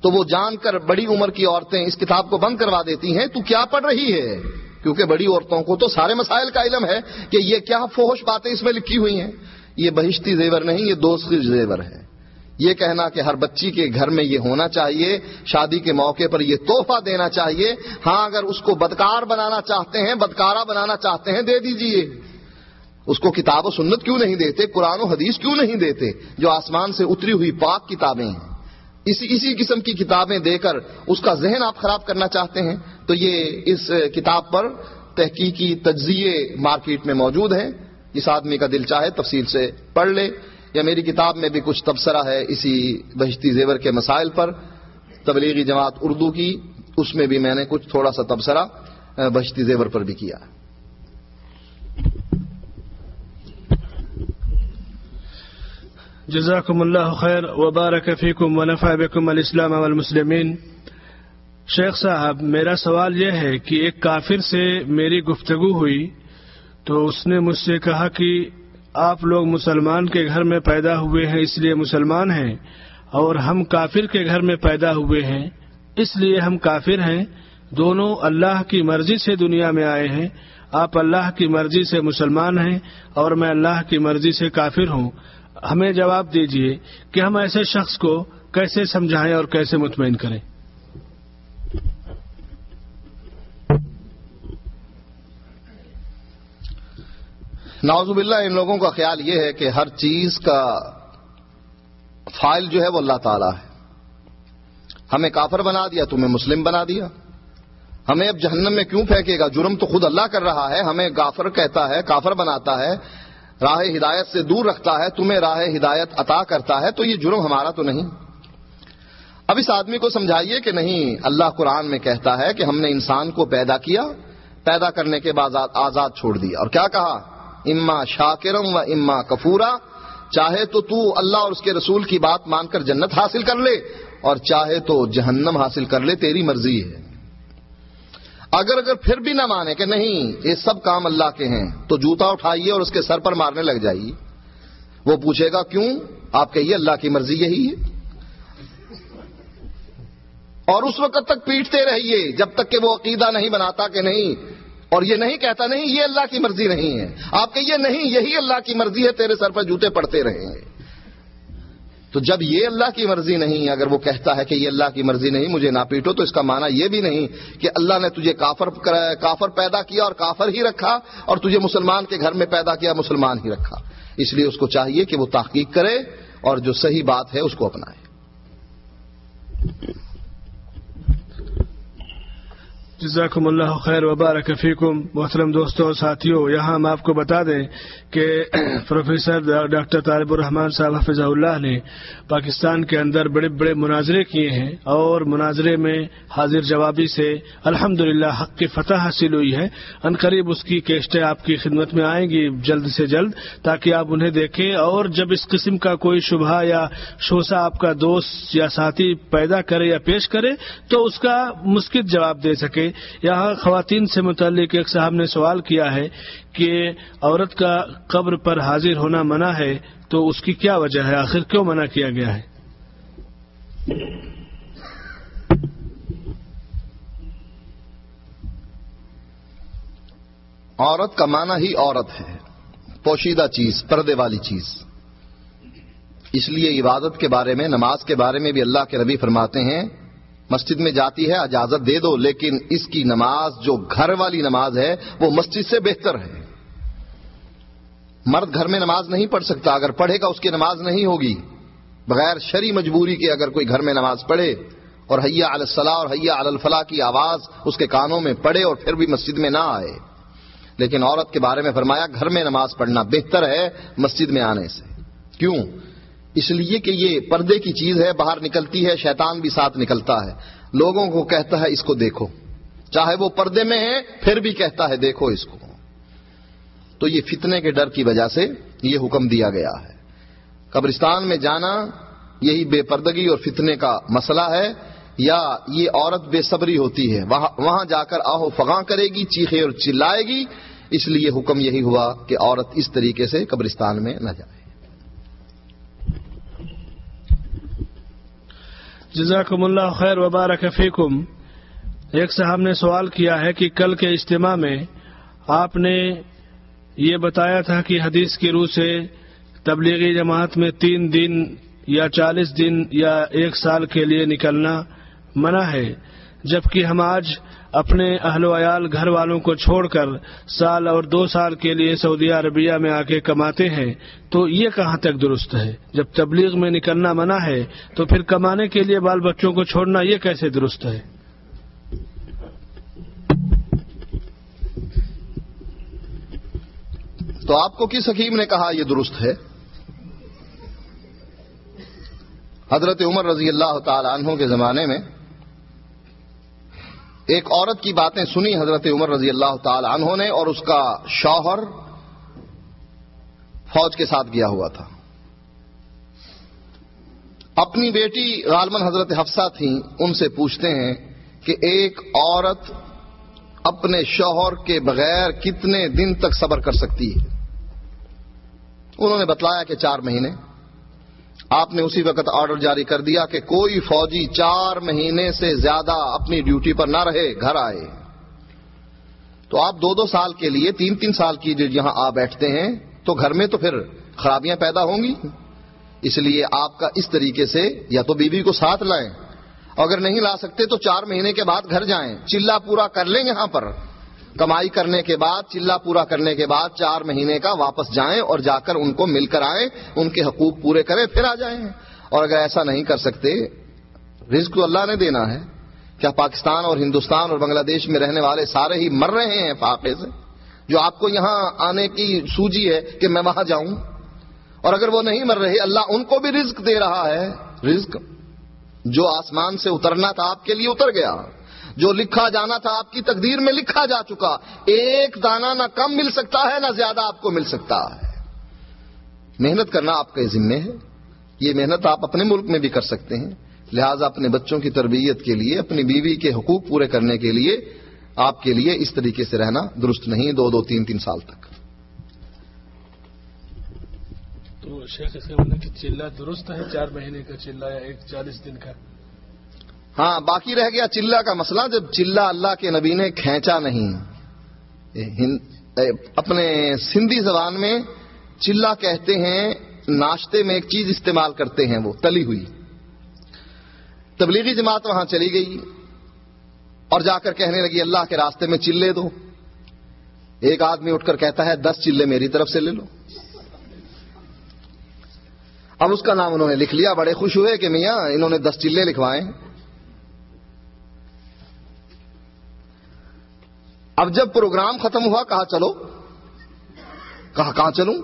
تو وہ جان کر بڑی عمر کی عورتیں اس کتاب کو بند کروا دیتی ہیں، تو کیا پڑھ رہی ہے؟ کیونکہ بڑی عورتوں کو تو سارے مسائل کا علم ہے کہ یہ کیا فوش باتیں اس میں لکھی ہوئی ہیں۔ یہ بہشتی زیور نہیں، یہ دوستی زیور ہے۔ یہ کہنا کہ ہر بچی کے گھر میں یہ ہونا چاہیے، شادی کے موقع پر یہ تحفہ دینا چاہیے۔ ہاں اگر اس کو بدکار بنانا چاہتے ہیں بدکارا بنانا چاہتے ہیں، دے دیجیے۔ اس کو کتاب و سنت کیوں نہیں دیتے؟ قرآن و حدیث کیوں نہیں دیتے؟ جو آسمان سے اتری ہوئی پاک کتابیں ہیں۔ اسی اسی قسم کی کتابیں دے کر اس کا ذہن آپ خراب کرنا چاہتے ہیں، تو یہ اس کتاب پر تحقیقی تجزیے مارکیٹ میں موجود ہیں۔ جس آدمی کا دل چاہے تفصیل سے پڑھ لے۔ یا میری کتاب میں بھی کچھ تبصرہ ہے اسی بہشتی زیور کے مسائل پر، تبلیغی جماعت اردو کی، اس میں بھی میں نے کچھ تھوڑا سا تبصرہ بہشتی زیور پر بھی کیا۔ جزاکم اللہ خیر، وبارک فیکم ونفع بکم الاسلام والمسلمین۔ شیخ صاحب، میرا سوال یہ ہے کہ ایک کافر سے میری گفتگو ہوئی تو اس نے مجھ سے کہا کہ آپ لوگ مسلمان کے گھر میں پیدا ہوئے ہیں اس لیے مسلمان ہیں اور ہم کافر کے گھر میں پیدا ہوئے ہیں اس لیے ہم کافر ہیں دونوں اللہ کی مرضی سے دنیا میں آئے ہیں آپ اللہ کی مرضی سے مسلمان ہیں اور میں اللہ کی مرضی سے کافر ہوں ہمیں جواب دیجیے کہ ہم ایسے شخص کو کیسے سمجھائیں اور کیسے مطمئن کریں ناوز باللہ، ان لوگوں کا خیال یہ ہے کہ ہر چیز کا فائل جو ہے وہ اللہ تعالی ہے۔ ہمیں کافر بنا دیا، تمہیں مسلم بنا دیا۔ ہمیں اب جہنم میں کیوں پھینکے گا؟ جرم تو خود اللہ کر رہا ہے، ہمیں گافر کہتا ہے، کافر بناتا ہے، راہ ہدایت سے دور رکھتا ہے، تمہیں راہ ہدایت عطا کرتا ہے، تو یہ جرم ہمارا تو نہیں۔ اب اس آدمی کو سمجھائیے کہ نہیں، اللہ قرآن میں کہتا ہے کہ ہم نے انسان کو پیدا کیا، پیدا کرنے کے بعد آزاد چھوڑ دیا۔ اور کیا کہا؟ اما شاکرم و اما کفورا، چاہے تو تو اللہ اور اس کے رسول کی بات مان کر جنت حاصل کر لے، اور چاہے تو جہنم حاصل کر لے، تیری مرضی ہے۔ اگر اگر پھر بھی نہ مانے کہ نہیں، یہ سب کام اللہ کے ہیں، تو جوتا اٹھائیے اور اس کے سر پر مارنے لگ جائیے۔ وہ پوچھے گا کیوں؟ آپ کہیے اللہ کی مرضی یہی ہے۔ اور اس وقت تک پیٹتے رہیے، جب تک کہ وہ عقیدہ نہیں بناتا کہ نہیں اور یہ نہیں کہتا نہیں، یہ اللہ کی مرضی نہیں ہے۔ آپ کہیے نہیں، یہی اللہ کی مرضی ہے، تیرے سر پر جوتے پڑتے رہیں گے۔ تو جب یہ اللہ کی مرضی نہیں، اگر وہ کہتا ہے کہ یہ اللہ کی مرضی نہیں، مجھے نہ پیٹو، تو اس کا معنی یہ بھی نہیں کہ اللہ نے تجھے کافر کافر پیدا کیا اور کافر ہی رکھا اور تجھے مسلمان کے گھر میں پیدا کیا، مسلمان ہی رکھا۔ اس لیے اس کو چاہیے کہ وہ تحقیق کرے اور جو صحیح بات ہے، اس کو اپنائے۔ جزاکم اللہ خیر وبارک فیکم. محترم دوستوں اور ساتھیوں یہاں ہم آپ کو بتا دیں کہ پروفیسر ڈاکٹر طالب الرحمان صاحب حفظ اللہ نے پاکستان کے اندر بڑے بڑے مناظرے کیے ہیں اور مناظرے میں حاضر جوابی سے الحمد حق کی فتح حاصل ہوئی ہے۔ ان قریب اس کی کیسٹیں آپ کی خدمت میں آئیں گی جلد سے جلد تاکہ آپ انہیں دیکھیں اور جب اس قسم کا کوئی شبہ یا شوسا آپ کا دوست یا ساتھی پیدا کرے یا پیش کرے تو اس کا مسکت جواب دے سکے یہاں خواتین سے متعلق ایک صاحب نے سوال کیا ہے کہ عورت کا قبر پر حاضر ہونا منع ہے تو اس کی کیا وجہ ہے؟ آخر کیوں منع کیا گیا ہے؟ عورت کا معنی ہی عورت ہے، پوشیدہ چیز، پردے والی چیز۔ اس لیے عبادت کے بارے میں، نماز کے بارے میں بھی اللہ کے نبی فرماتے ہیں مسجد میں جاتی ہے، اجازت دے دو، لیکن اس کی نماز، جو گھر والی نماز ہے، وہ مسجد سے بہتر ہے۔ مرد گھر میں نماز نہیں پڑھ سکتا، اگر پڑھے گا، اس کی نماز نہیں ہوگی۔ بغیر شری مجبوری کے اگر کوئی گھر میں نماز پڑھے اور حیا الصلاح اور حیا الفلاح کی آواز اس کے کانوں میں پڑے اور پھر بھی مسجد میں نہ آئے۔ لیکن عورت کے بارے میں فرمایا، گھر میں نماز پڑھنا بہتر ہے مسجد میں آنے سے۔ کیوں؟ اس لیے کہ یہ پردے کی چیز ہے، باہر نکلتی ہے، شیطان بھی ساتھ نکلتا ہے۔ لوگوں کو کہتا ہے، اس کو دیکھو۔ چاہے وہ پردے میں ہے پھر بھی کہتا ہے، دیکھو اس کو۔ تو یہ فتنے کے ڈر کی وجہ سے یہ حکم دیا گیا ہے۔ قبرستان میں جانا یہی بے پردگی اور فتنے کا مسئلہ ہے۔ یا یہ عورت بے صبری ہوتی ہے۔ وہاں جا کر آہو فغاں کرے گی، چیخے اور چلائے گی۔ اس لیے حکم یہی ہوا کہ عورت اس طریقے سے قبرستان میں نہ جائے۔ جزاکم اللہ خیر وبارک فیکم۔ ایک صاحب نے سوال کیا ہے کہ کل کے اجتماع میں آپ نے یہ بتایا تھا کہ حدیث کی روح سے تبلیغی جماعت میں تین دن یا چالیس دن یا ایک سال کے لیے نکلنا منع ہے، جبکہ ہم آج اپنے اہل و عیال گھر والوں کو چھوڑ کر سال اور دو سال کے لیے سعودی عربیہ میں آ کے کماتے ہیں، تو یہ کہاں تک درست ہے؟ جب تبلیغ میں نکلنا منع ہے، تو پھر کمانے کے لیے بال بچوں کو چھوڑنا یہ کیسے درست ہے؟ تو آپ کو کس حکیم نے کہا یہ درست ہے؟ حضرت عمر رضی اللہ تعالی عنہ کے زمانے میں ایک عورت کی باتیں سنی حضرت عمر رضی اللہ تعالی عنہ نے اور اس کا شوہر فوج کے ساتھ گیا ہوا تھا۔ اپنی بیٹی غالمن حضرت حفصہ تھیں، ان سے پوچھتے ہیں کہ ایک عورت اپنے شوہر کے بغیر کتنے دن تک صبر کر سکتی ہے؟ انہوں نے بتلایا کہ چار مہینے۔ آپ نے اسی وقت آرڈر جاری کر دیا کہ کوئی فوجی چار مہینے سے زیادہ اپنی ڈیوٹی پر نہ رہے، گھر آئے۔ تو آپ دو دو سال کے لیے، تین تین سال کی جو یہاں آ بیٹھتے ہیں، تو گھر میں تو پھر خرابیاں پیدا ہوں گی۔ اس لیے آپ کا اس طریقے سے یا تو بیوی کو ساتھ لائیں۔ اگر نہیں لا سکتے تو چار مہینے کے بعد گھر جائیں۔ چلا پورا کر لیں یہاں پر۔ کمائی کرنے کے بعد چلا پورا کرنے کے بعد چار مہینے کا واپس جائیں اور جا کر ان کو مل کر آئیں، ان کے حقوق پورے کریں، پھر آ جائیں۔ اور اگر ایسا نہیں کر سکتے، رزق تو اللہ نے دینا ہے۔ کیا پاکستان اور ہندوستان اور بنگلہ دیش میں رہنے والے سارے ہی مر رہے ہیں فاقے سے جو آپ کو یہاں آنے کی سوجی ہے کہ میں وہاں جاؤں۔ اور اگر وہ نہیں مر رہے، اللہ ان کو بھی رزق دے رہا ہے۔ رزق جو آسمان سے اترنا تھا، آپ کے لیے اتر گیا۔ جو لکھا جانا تھا آپ کی تقدیر میں لکھا جا چکا ایک دانہ نہ کم مل سکتا ہے نہ زیادہ آپ کو مل سکتا ہے محنت کرنا آپ کے ذمے ہے یہ محنت آپ اپنے ملک میں بھی کر سکتے ہیں لہذا اپنے بچوں کی تربیت کے لیے اپنی بیوی کے حقوق پورے کرنے کے لیے آپ کے لیے اس طریقے سے رہنا درست نہیں دو دو تین تین سال تک تو شیخ اس کا چلہ درست ہے چار مہینے کا چلہ یا ایک چالیس دن کا ہاں باقی رہ گیا چلہ کا مسئلہ، جب چلہ اللہ کے نبی نے کھینچا نہیں۔ اپنے سندھی زبان میں چلہ کہتے ہیں، ناشتے میں ایک چیز استعمال کرتے ہیں وہ، تلی ہوئی۔ تبلیغی جماعت وہاں چلی گئی اور جا کر کہنے لگی، اللہ کے راستے میں چلے دو۔ ایک آدمی اٹھ کر کہتا ہے، دس چلے میری طرف سے لے لو۔ اب اس کا نام انہوں نے لکھ لیا، بڑے خوش ہوئے کہ میاں، انہوں نے دس چلے لکھوائے۔ اب جب پروگرام ختم ہوا، کہا چلو۔ کہا، کہاں چلوں؟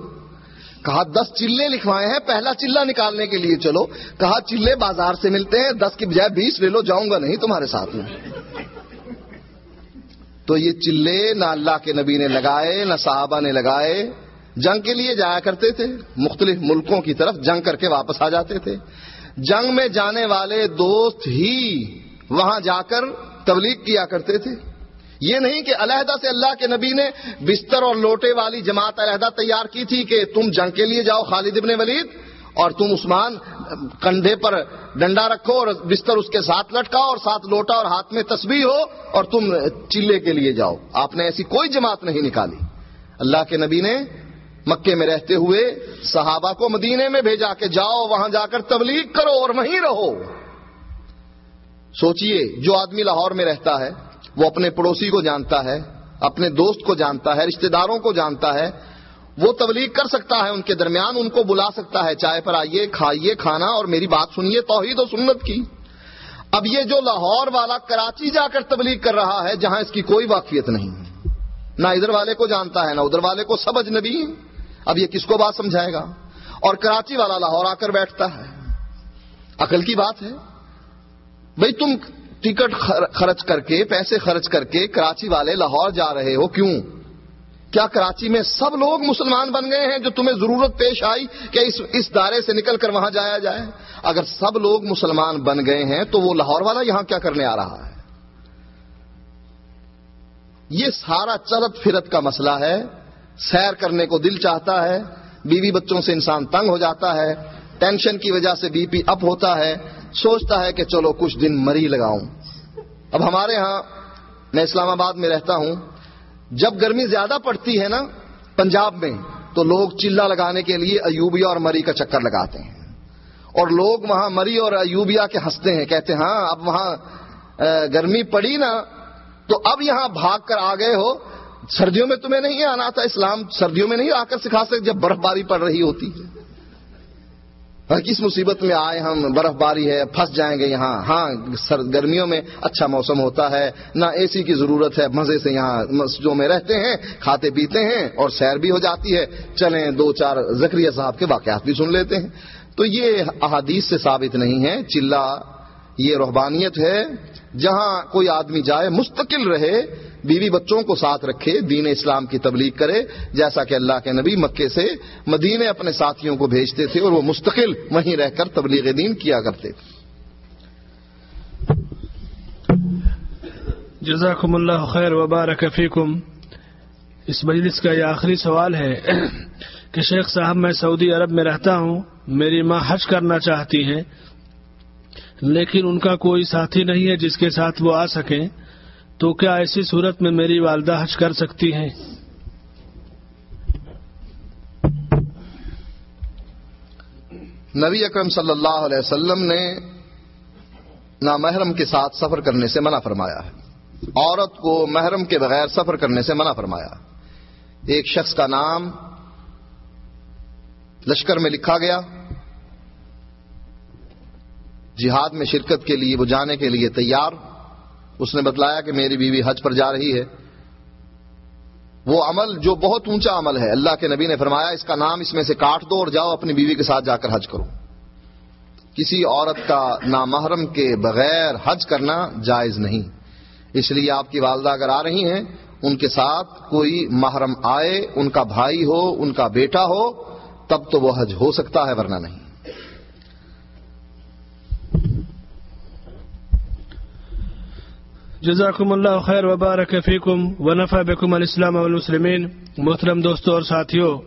کہا، دس چلے لکھوائے ہیں، پہلا چلہ نکالنے کے لیے چلو۔ کہا چلے بازار سے ملتے ہیں، دس کی بجائے بیس لے لو، جاؤں گا نہیں تمہارے ساتھ میں۔ تو یہ چلے نہ اللہ کے نبی نے لگائے، نہ صحابہ نے لگائے۔ جنگ کے لیے جایا کرتے تھے، مختلف ملکوں کی طرف جنگ کر کے واپس آ جاتے تھے۔ جنگ میں جانے والے دوست ہی وہاں جا کر تبلیغ کیا کرتے تھے۔ یہ نہیں کہ علیحدہ سے اللہ کے نبی نے بستر اور لوٹے والی جماعت علیحدہ تیار کی تھی کہ تم جنگ کے لیے جاؤ خالد ابن ولید اور تم عثمان کندھے پر ڈنڈا رکھو اور بستر اس کے ساتھ لٹکاؤ اور ساتھ لوٹا اور ہاتھ میں تسبیح ہو اور تم چلے کے لیے جاؤ۔ آپ نے ایسی کوئی جماعت نہیں نکالی۔ اللہ کے نبی نے مکے میں رہتے ہوئے صحابہ کو مدینے میں بھیجا کے جاؤ، وہاں جا کر تبلیغ کرو اور وہیں رہو۔ سوچئے، جو آدمی لاہور میں رہتا ہے وہ اپنے پڑوسی کو جانتا ہے، اپنے دوست کو جانتا ہے، رشتہ داروں کو جانتا ہے۔ وہ تبلیغ کر سکتا ہے ان کے درمیان، ان کو بلا سکتا ہے۔ چائے پر آئیے، کھائیے کھانا اور میری بات سنیے، توحید و سنت کی۔ اب یہ جو لاہور والا کراچی جا کر تبلیغ کر رہا ہے، جہاں اس کی کوئی واقفیت نہیں۔ نہ ادھر والے کو جانتا ہے، نہ ادھر والے کو سمجھ نبی۔ اب یہ کس کو بات سمجھائے گا؟ اور کراچی والا لاہور آ کر بیٹھتا ہے۔ عقل کی بات ہے۔ بھائی تم ٹکٹ خرچ کر کے، پیسے خرچ کر کے کراچی والے لاہور جا رہے ہو، کیوں؟ کیا کراچی میں سب لوگ مسلمان بن گئے ہیں جو تمہیں ضرورت پیش آئی کہ اس اس دائرے سے نکل کر وہاں جایا جائے؟ اگر سب لوگ مسلمان بن گئے ہیں تو وہ لاہور والا یہاں کیا کرنے آ رہا ہے؟ یہ سارا چلت پھرت کا مسئلہ ہے۔ سیر کرنے کو دل چاہتا ہے۔ بیوی بچوں سے انسان تنگ ہو جاتا ہے۔ ٹینشن کی وجہ سے بی پی اپ ہوتا ہے۔ سوچتا ہے کہ چلو کچھ دن مری لگاؤں۔ اب ہمارے ہاں میں اسلام آباد میں رہتا ہوں۔ جب گرمی زیادہ پڑتی ہے نا پنجاب میں، تو لوگ چلا لگانے کے لیے ایوبیا اور مری کا چکر لگاتے ہیں۔ اور لوگ وہاں مری اور ایوبیا کے ہنستے ہیں، کہتے ہیں ہاں اب وہاں گرمی پڑی نا، تو اب یہاں بھاگ کر آ گئے ہو۔ سردیوں میں تمہیں نہیں آنا تھا اسلام، سردیوں میں نہیں آ کر سکھا سکتے جب برف باری پڑ رہی ہوتی۔ ہے کس مصیبت میں آئے ہم برف باری ہے، پھنس جائیں گے یہاں۔ ہاں گرمیوں میں اچھا موسم ہوتا ہے۔ نہ اے سی کی ضرورت ہے، مزے سے یہاں مسجدوں میں رہتے ہیں، کھاتے پیتے ہیں اور سیر بھی ہو جاتی ہے۔ چلیں، دو چار زکری صاحب کے واقعات بھی سن لیتے ہیں۔ تو یہ احادیث سے ثابت نہیں ہے، چلا، یہ روحبانیت ہے۔ جہاں کوئی آدمی جائے، مستقل رہے، بیوی بچوں کو ساتھ رکھے، دین اسلام کی تبلیغ کرے، جیسا کہ اللہ کے نبی مکے سے مدینے اپنے ساتھیوں کو بھیجتے تھے اور وہ مستقل وہیں رہ کر تبلیغ دین کیا کرتے تھے۔ جزاکم اللہ خیر وبارک فیکم۔ اس مجلس کا یہ آخری سوال ہے کہ شیخ صاحب، میں سعودی عرب میں رہتا ہوں، میری ماں حج کرنا چاہتی ہیں لیکن ان کا کوئی ساتھی نہیں ہے جس کے ساتھ وہ آ سکیں، تو کیا ایسی صورت میں میری والدہ حج کر سکتی ہیں؟ نبی اکرم صلی اللہ علیہ وسلم نے نامحرم کے ساتھ سفر کرنے سے منع فرمایا ہے۔ عورت کو محرم کے بغیر سفر کرنے سے منع فرمایا ایک شخص کا نام لشکر میں لکھا گیا۔ جہاد میں شرکت کے لیے، وہ جانے کے لیے تیار۔ اس نے بتلایا کہ میری بیوی حج پر جا رہی ہے۔ وہ عمل جو بہت اونچا عمل ہے، اللہ کے نبی نے فرمایا، اس کا نام اس میں سے کاٹ دو اور جاؤ اپنی بیوی کے ساتھ جا کر حج کرو۔ کسی عورت کا نامحرم کے بغیر حج کرنا جائز نہیں۔ اس لیے آپ کی والدہ اگر آ رہی ہیں، ان کے ساتھ کوئی محرم آئے، ان کا بھائی ہو، ان کا بیٹا ہو، تب تو وہ حج ہو سکتا ہے، ورنہ نہیں۔ جزاکم اللہ خیر وبارک فیکم ونفع بکم الاسلام والمسلمین. محترم دوستوں اور ساتھیوں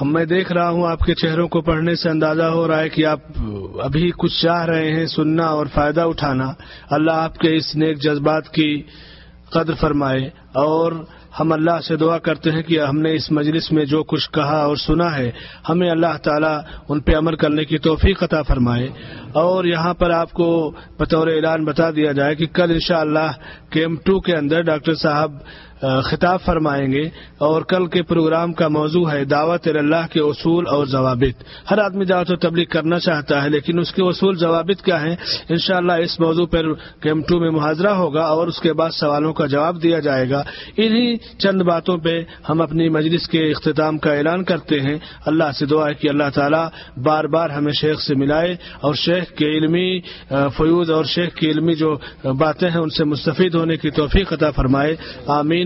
ہم میں دیکھ رہا ہوں آپ کے چہروں کو پڑھنے سے اندازہ ہو رہا ہے کہ آپ ابھی کچھ چاہ رہے ہیں سننا اور فائدہ اٹھانا۔ اللہ آپ کے اس نیک جذبات کی قدر فرمائے اور ہم اللہ سے دعا کرتے ہیں کہ ہم نے اس مجلس میں جو کچھ کہا اور سنا ہے، ہمیں اللہ تعالیٰ ان پہ عمل کرنے کی توفیق عطا فرمائے۔ اور یہاں پر آپ کو بطور اعلان بتا دیا جائے کہ کل انشاءاللہ اللہ کیمپ ٹو کے اندر ڈاکٹر صاحب خطاب فرمائیں گے اور کل کے پروگرام کا موضوع ہے دعوت اللہ کے اصول اور ضوابط۔ ہر آدمی دعوت و تبلیغ کرنا چاہتا ہے، لیکن اس کے اصول ضوابط کیا ہیں؟ انشاءاللہ اس موضوع پر کیم ٹو میں محاذرہ ہوگا اور اس کے بعد سوالوں کا جواب دیا جائے گا۔ انہی چند باتوں پہ ہم اپنی مجلس کے اختتام کا اعلان کرتے ہیں۔ اللہ سے دعا ہے کہ اللہ تعالیٰ بار بار ہمیں شیخ سے ملائے اور شیخ کے علمی فیوز اور شیخ کی علمی جو باتیں ہیں ان سے مستفید ہونے کی توفیق عطا فرمائے۔ آمین۔